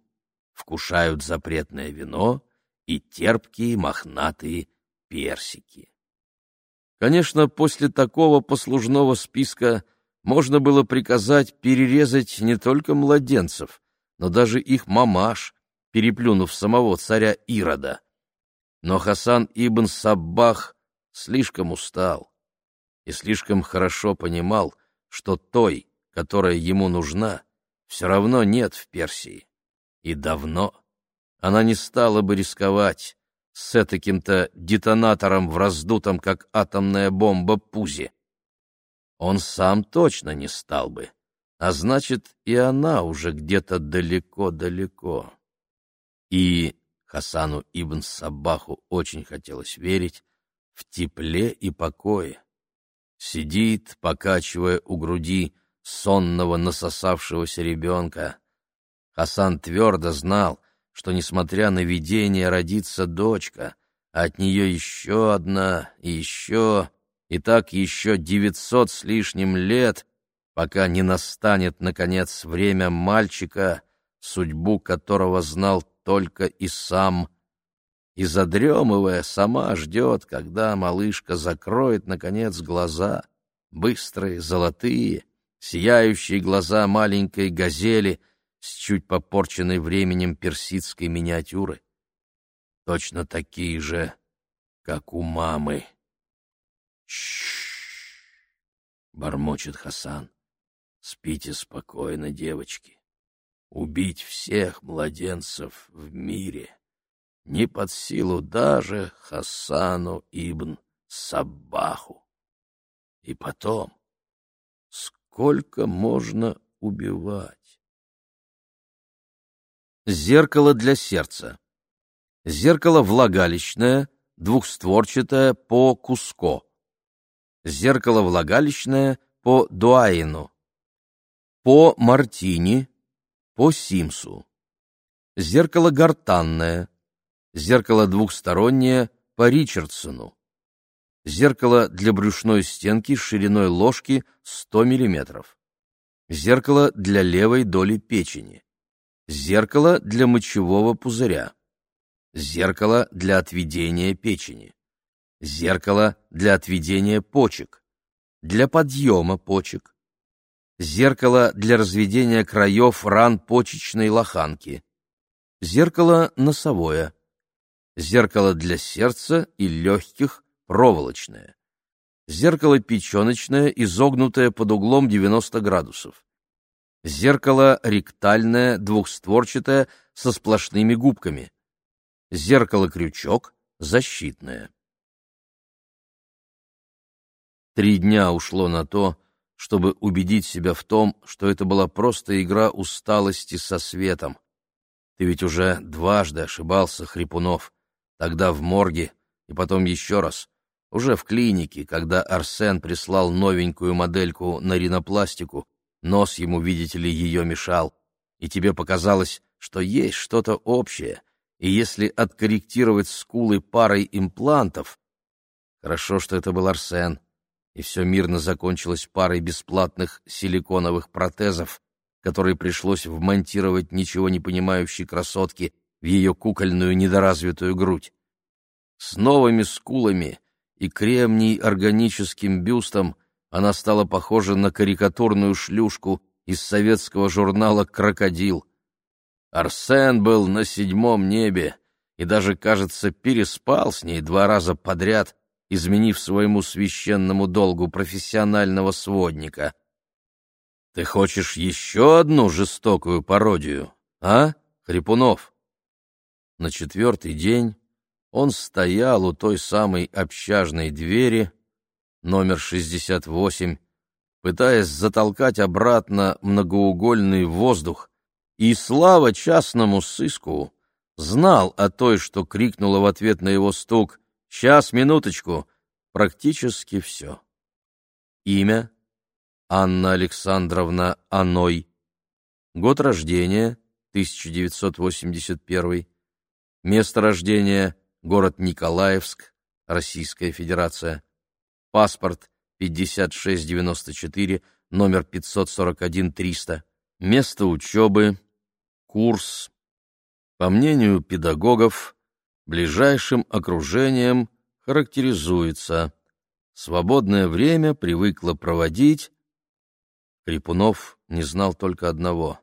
вкушают запретное вино и терпкие мохнатые персики. Конечно, после такого послужного списка можно было приказать перерезать не только младенцев, но даже их мамаш, переплюнув самого царя Ирода. Но Хасан ибн Саббах слишком устал и слишком хорошо понимал, что той, которая ему нужна, все равно нет в Персии. И давно. Она не стала бы рисковать с таким-то детонатором в раздутом, как атомная бомба, пузе. Он сам точно не стал бы, а значит, и она уже где-то далеко-далеко. И Хасану ибн Сабаху очень хотелось верить в тепле и покое. Сидит, покачивая у груди сонного насосавшегося ребенка. Хасан твердо знал, что, несмотря на видение, родится дочка, а от нее еще одна и еще, и так еще девятьсот с лишним лет, пока не настанет, наконец, время мальчика, судьбу которого знал только и сам, и, задремывая, сама ждет, когда малышка закроет, наконец, глаза, быстрые, золотые, сияющие глаза маленькой газели с чуть попорченной временем персидской миниатюры. Точно такие же, как у мамы. Чш! бормочет Хасан. Спите спокойно, девочки. Убить всех младенцев в мире не под силу даже Хасану ибн Саббаху. И потом, сколько можно убивать? Зеркало для сердца. Зеркало влагалищное, двухстворчатое по Куско. Зеркало влагалищное по Дуаину. По Мартини, по Симсу. Зеркало гортанное. Зеркало двухстороннее по Ричардсону зеркало для брюшной стенки шириной ложки 100 мм, зеркало для левой доли печени, зеркало для мочевого пузыря, зеркало для отведения печени, зеркало для отведения почек, для подъема почек, зеркало для разведения краев ран почечной лоханки, зеркало носовое, зеркало для сердца и легких проволочное. Зеркало печеночное, изогнутое под углом 90 градусов. Зеркало ректальное, двухстворчатое, со сплошными губками. Зеркало-крючок, защитное. Три дня ушло на то, чтобы убедить себя в том, что это была просто игра усталости со светом. Ты ведь уже дважды ошибался, Хрипунов, тогда в морге и потом еще раз, уже в клинике, когда Арсен прислал новенькую модельку на ринопластику, нос ему, видите ли, ее мешал, и тебе показалось, что есть что-то общее, и если откорректировать скулы парой имплантов... Хорошо, что это был Арсен, и все мирно закончилось парой бесплатных силиконовых протезов, которые пришлось вмонтировать ничего не понимающей красотке в ее кукольную недоразвитую грудь. С новыми скулами и кремний органическим бюстом она стала похожа на карикатурную шлюшку из советского журнала «Крокодил». Арсен был на седьмом небе и даже, кажется, переспал с ней два раза подряд, изменив своему священному долгу профессионального сводника. «Ты хочешь еще одну жестокую пародию, а, Хрипунов?» На четвертый день он стоял у той самой общажной двери, номер 68, пытаясь затолкать обратно многоугольный воздух, и слава частному сыску знал о той, что крикнула в ответ на его стук «Сейчас, минуточку!» практически все. Имя — Анна Александровна Аной. Год рождения 1981. Место рождения город Николаевск, Российская Федерация. Паспорт 5694, номер 541-300. Место учебы, курс. По мнению педагогов, ближайшим окружением характеризуется свободное время привыкла проводить. Крепунов не знал только одного.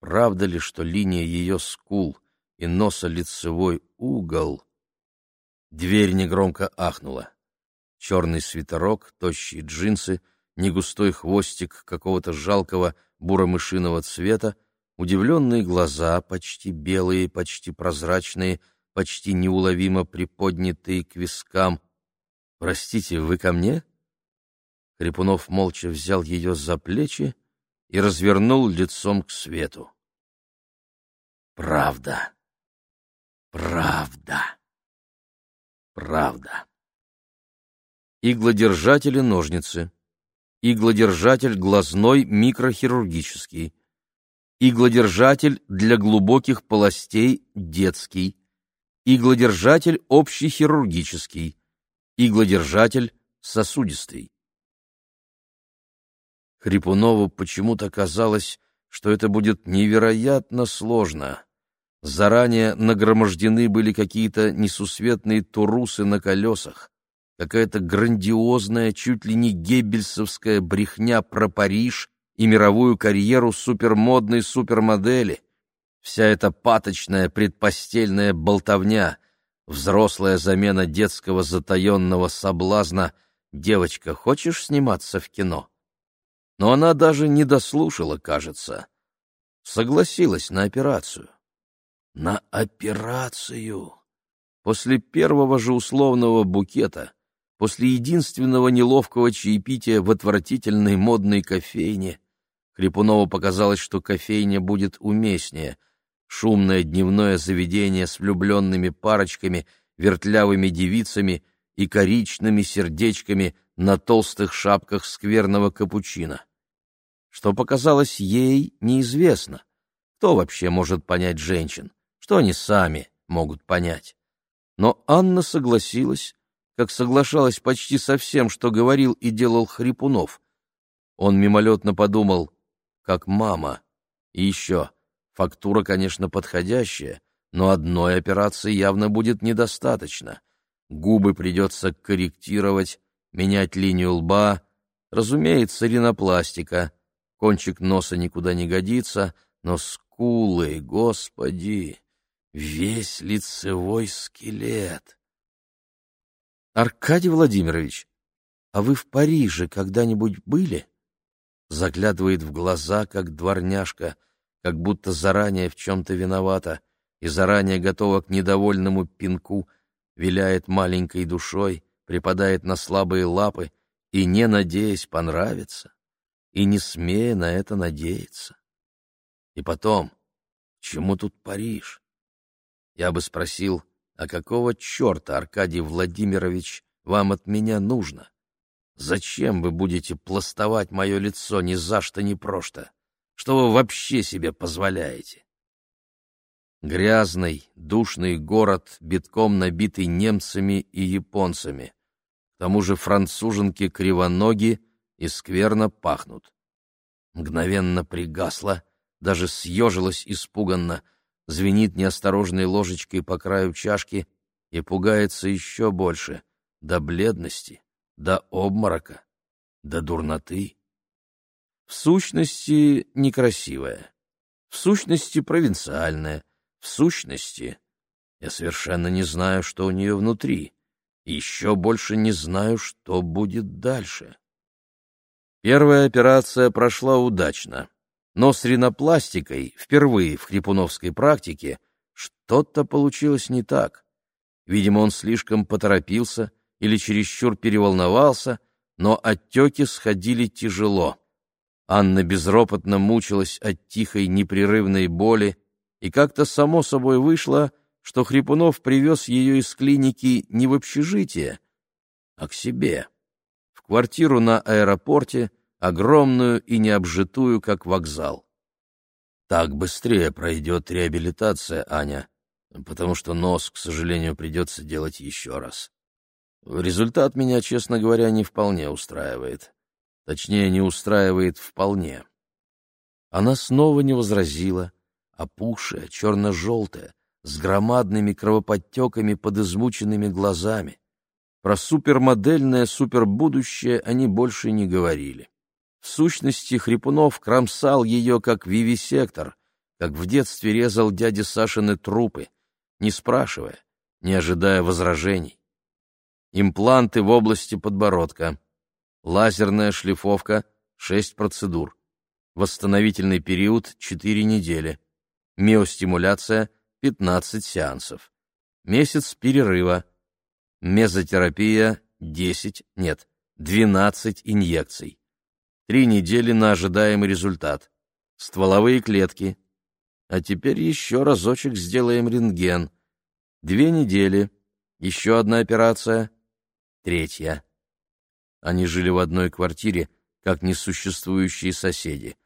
Правда ли, что линия ее скул и носа лицевой угол? Дверь негромко ахнула. Черный свитерок, тощие джинсы, негустой хвостик какого-то жалкого буро-мышиного цвета, удивленные глаза, почти белые, почти прозрачные, почти неуловимо приподнятые к вискам. «Простите, вы ко мне?» Хрипунов молча взял ее за плечи и развернул лицом к свету. «Правда! Правда! Правда!» Иглодержатели ножницы. Иглодержатель глазной микрохирургический. Иглодержатель для глубоких полостей детский иглодержатель общехирургический, иглодержатель сосудистый. Хрипунову почему-то казалось, что это будет невероятно сложно. Заранее нагромождены были какие-то несусветные турусы на колесах, какая-то грандиозная, чуть ли не геббельсовская брехня про Париж и мировую карьеру супермодной супермодели — Вся эта паточная предпостельная болтовня, взрослая замена детского затаенного соблазна «Девочка, хочешь сниматься в кино?» Но она даже не дослушала, кажется. Согласилась на операцию. На операцию! После первого же условного букета, после единственного неловкого чаепития в отвратительной модной кофейне, Хрипунову показалось, что кофейня будет уместнее — шумное дневное заведение с влюбленными парочками, вертлявыми девицами и коричными сердечками на толстых шапках скверного капучино. Что показалось ей, неизвестно. Кто вообще может понять женщин? Что они сами могут понять? Но Анна согласилась, как соглашалась почти со всем, что говорил и делал Хрипунов. Он мимолетно подумал, как мама. И еще, Фактура, конечно, подходящая, но одной операции явно будет недостаточно. Губы придется корректировать, менять линию лба, разумеется, ринопластика. Кончик носа никуда не годится, но скулы, господи, весь лицевой скелет. Аркадий Владимирович, а вы в Париже когда-нибудь были? Заглядывает в глаза, как дворняжка — как будто заранее в чем-то виновата и заранее готова к недовольному пинку, виляет маленькой душой, припадает на слабые лапы и, не надеясь понравиться, и не смея на это надеяться. И потом, чему тут Париж? Я бы спросил, а какого черта, Аркадий Владимирович, вам от меня нужно? Зачем вы будете пластовать мое лицо ни за что, ни прошто? Что вы вообще себе позволяете? Грязный, душный город, битком набитый немцами и японцами. К тому же француженки кривоноги и скверно пахнут. Мгновенно пригасла, даже съежилась испуганно, звенит неосторожной ложечкой по краю чашки и пугается еще больше, до бледности, до обморока, до дурноты в сущности некрасивая, в сущности провинциальная, в сущности я совершенно не знаю, что у нее внутри, и еще больше не знаю, что будет дальше. Первая операция прошла удачно, но с ринопластикой впервые в хрипуновской практике что-то получилось не так. Видимо, он слишком поторопился или чересчур переволновался, но отеки сходили тяжело. Анна безропотно мучилась от тихой непрерывной боли, и как-то само собой вышло, что Хрипунов привез ее из клиники не в общежитие, а к себе, в квартиру на аэропорте, огромную и необжитую, как вокзал. Так быстрее пройдет реабилитация, Аня, потому что нос, к сожалению, придется делать еще раз. Результат меня, честно говоря, не вполне устраивает. Точнее, не устраивает вполне. Она снова не возразила, опухшая, черно-желтая, с громадными кровоподтеками под измученными глазами. Про супермодельное супербудущее они больше не говорили. В сущности, Хрипунов кромсал ее, как вивисектор, как в детстве резал дяди Сашины трупы, не спрашивая, не ожидая возражений. Импланты в области подбородка, лазерная шлифовка — шесть процедур, восстановительный период — четыре недели, миостимуляция — пятнадцать сеансов, месяц перерыва, мезотерапия — десять, нет, двенадцать инъекций Три недели на ожидаемый результат. Стволовые клетки. А теперь еще разочек сделаем рентген. Две недели. Еще одна операция. Третья. Они жили в одной квартире, как несуществующие соседи.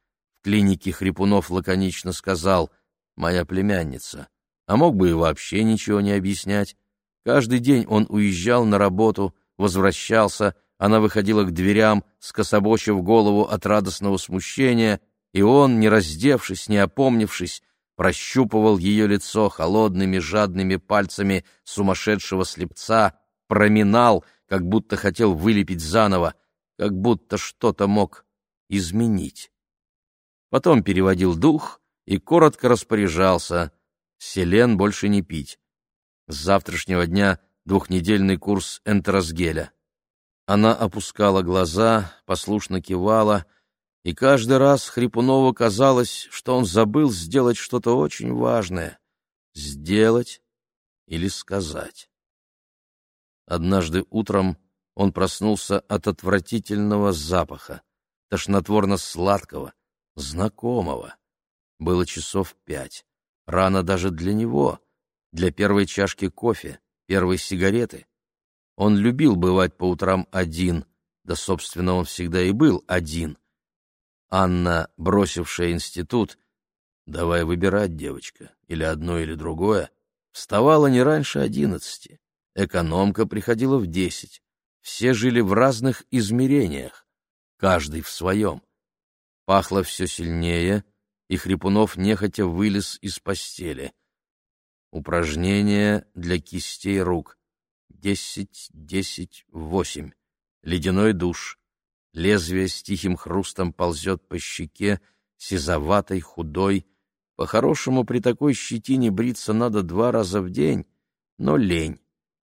В клинике Хрипунов лаконично сказал «моя племянница», а мог бы и вообще ничего не объяснять. Каждый день он уезжал на работу, возвращался, она выходила к дверям, скособочив голову от радостного смущения, и он, не раздевшись, не опомнившись, прощупывал ее лицо холодными жадными пальцами сумасшедшего слепца, проминал, как будто хотел вылепить заново, как будто что-то мог изменить. Потом переводил дух и коротко распоряжался. Селен больше не пить. С завтрашнего дня двухнедельный курс энтеросгеля. Она опускала глаза, послушно кивала, и каждый раз Хрипунову казалось, что он забыл сделать что-то очень важное. Сделать или сказать. Однажды утром он проснулся от отвратительного запаха, тошнотворно-сладкого, знакомого. Было часов пять. Рано даже для него, для первой чашки кофе, первой сигареты. Он любил бывать по утрам один, да, собственно, он всегда и был один. Анна, бросившая институт, давай выбирать, девочка, или одно, или другое, вставала не раньше одиннадцати. Экономка приходила в десять. Все жили в разных измерениях, каждый в своем. Пахло все сильнее, и Хрипунов нехотя вылез из постели. Упражнения для кистей рук — Десять, десять, восемь. Ледяной душ. Лезвие с тихим хрустом ползет по щеке, сизоватой, худой. По-хорошему, при такой щетине бриться надо два раза в день, но лень.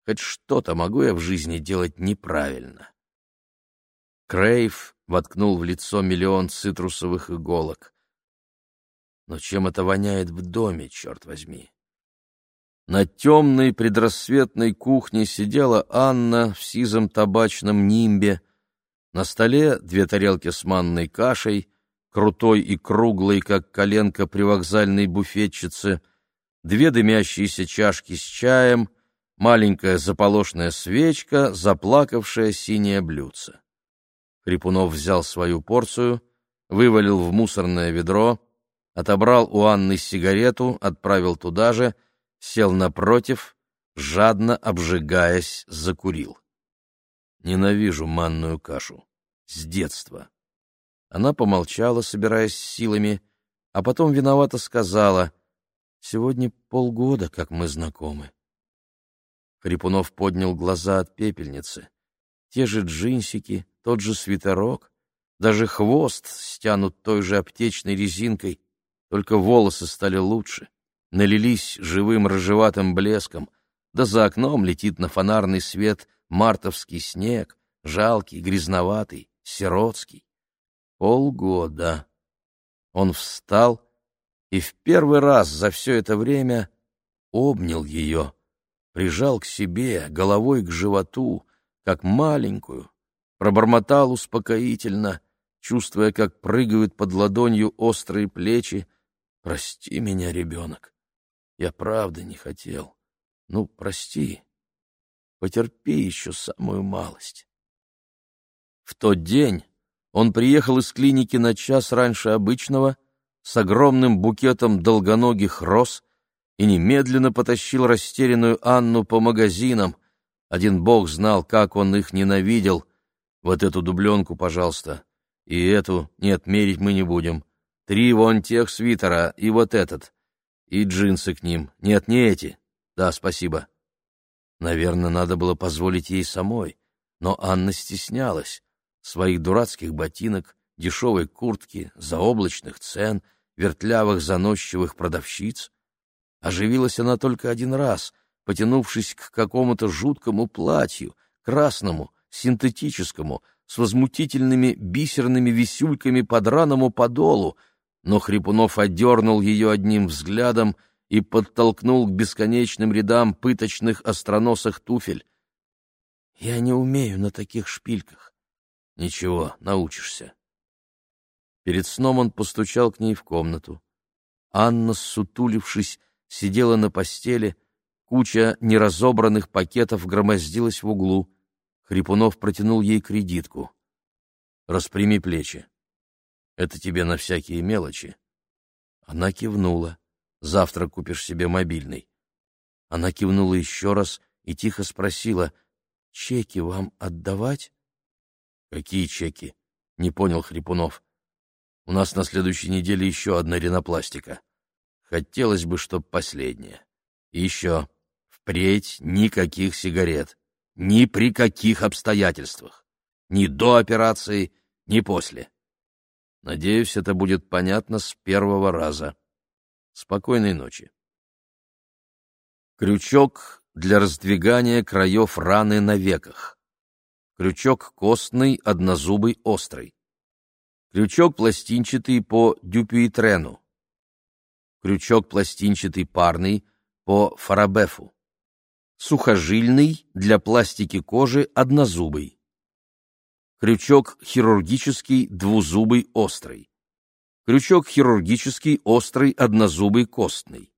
Хоть что-то могу я в жизни делать неправильно. Крейв воткнул в лицо миллион цитрусовых иголок. Но чем это воняет в доме, черт возьми? На темной предрассветной кухне сидела Анна в сизом табачном нимбе. На столе две тарелки с манной кашей, крутой и круглой, как коленка привокзальной буфетчицы, две дымящиеся чашки с чаем, маленькая заполошная свечка, заплакавшая синее блюдце. Хрипунов взял свою порцию, вывалил в мусорное ведро, отобрал у Анны сигарету, отправил туда же — сел напротив, жадно обжигаясь, закурил. Ненавижу манную кашу. С детства. Она помолчала, собираясь силами, а потом виновато сказала, «Сегодня полгода, как мы знакомы». Хрипунов поднял глаза от пепельницы. Те же джинсики, тот же свитерок, даже хвост стянут той же аптечной резинкой, только волосы стали лучше налились живым рыжеватым блеском, да за окном летит на фонарный свет мартовский снег, жалкий, грязноватый, сиротский. Полгода. Он встал и в первый раз за все это время обнял ее, прижал к себе, головой к животу, как маленькую, пробормотал успокоительно, чувствуя, как прыгают под ладонью острые плечи. «Прости меня, ребенок, я правда не хотел. Ну, прости. Потерпи еще самую малость. В тот день он приехал из клиники на час раньше обычного, с огромным букетом долгоногих роз и немедленно потащил растерянную Анну по магазинам. Один бог знал, как он их ненавидел. Вот эту дубленку, пожалуйста, и эту нет, мерить мы не будем. Три вон тех свитера и вот этот. И джинсы к ним. Нет, не эти. Да, спасибо. Наверное, надо было позволить ей самой, но Анна стеснялась. Своих дурацких ботинок, дешевой куртки, заоблачных цен, вертлявых заносчивых продавщиц. Оживилась она только один раз, потянувшись к какому-то жуткому платью, красному, синтетическому, с возмутительными бисерными висюльками по драному подолу, но Хрипунов отдернул ее одним взглядом — и подтолкнул к бесконечным рядам пыточных остроносых туфель. «Я не умею на таких шпильках». «Ничего, научишься». Перед сном он постучал к ней в комнату. Анна, сутулившись, сидела на постели, куча неразобранных пакетов громоздилась в углу. Хрипунов протянул ей кредитку. «Распрями плечи. Это тебе на всякие мелочи». Она кивнула. Завтра купишь себе мобильный. Она кивнула еще раз и тихо спросила, «Чеки вам отдавать?» «Какие чеки?» — не понял Хрипунов. «У нас на следующей неделе еще одна ринопластика. Хотелось бы, чтоб последняя. И еще, впредь никаких сигарет. Ни при каких обстоятельствах. Ни до операции, ни после. Надеюсь, это будет понятно с первого раза». Спокойной ночи. Крючок для раздвигания краев раны на веках. Крючок костный, однозубый, острый. Крючок пластинчатый по дюпюитрену. Крючок пластинчатый парный по фарабефу. Сухожильный для пластики кожи однозубый. Крючок хирургический двузубый острый крючок хирургический острый однозубый костный,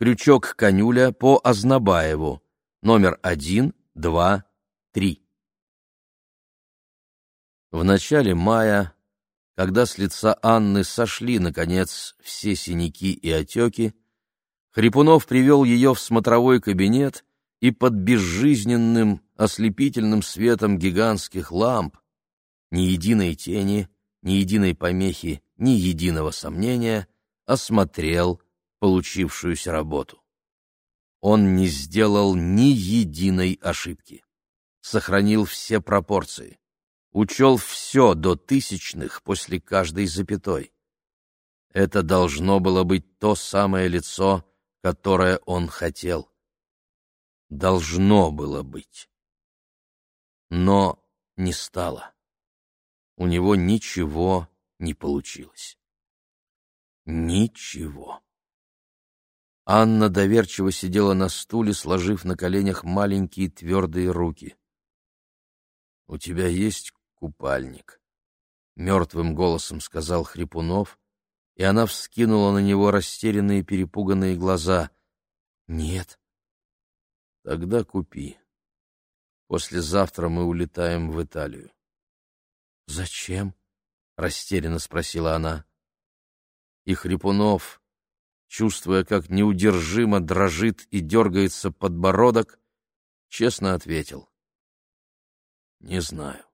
крючок конюля по Ознобаеву, номер 1, 2, 3. В начале мая, когда с лица Анны сошли, наконец, все синяки и отеки, Хрипунов привел ее в смотровой кабинет и под безжизненным, ослепительным светом гигантских ламп, ни единой тени, ни единой помехи ни единого сомнения, осмотрел получившуюся работу. Он не сделал ни единой ошибки, сохранил все пропорции, учел все до тысячных после каждой запятой. Это должно было быть то самое лицо, которое он хотел. Должно было быть. Но не стало. У него ничего не получилось. Ничего. Анна доверчиво сидела на стуле, сложив на коленях маленькие твердые руки. — У тебя есть купальник? — мертвым голосом сказал Хрипунов, и она вскинула на него растерянные перепуганные глаза. — Нет. — Тогда купи. Послезавтра мы улетаем в Италию. — Зачем? растерянно спросила она. И Хрипунов, чувствуя, как неудержимо дрожит и дергается подбородок, честно ответил. — Не знаю.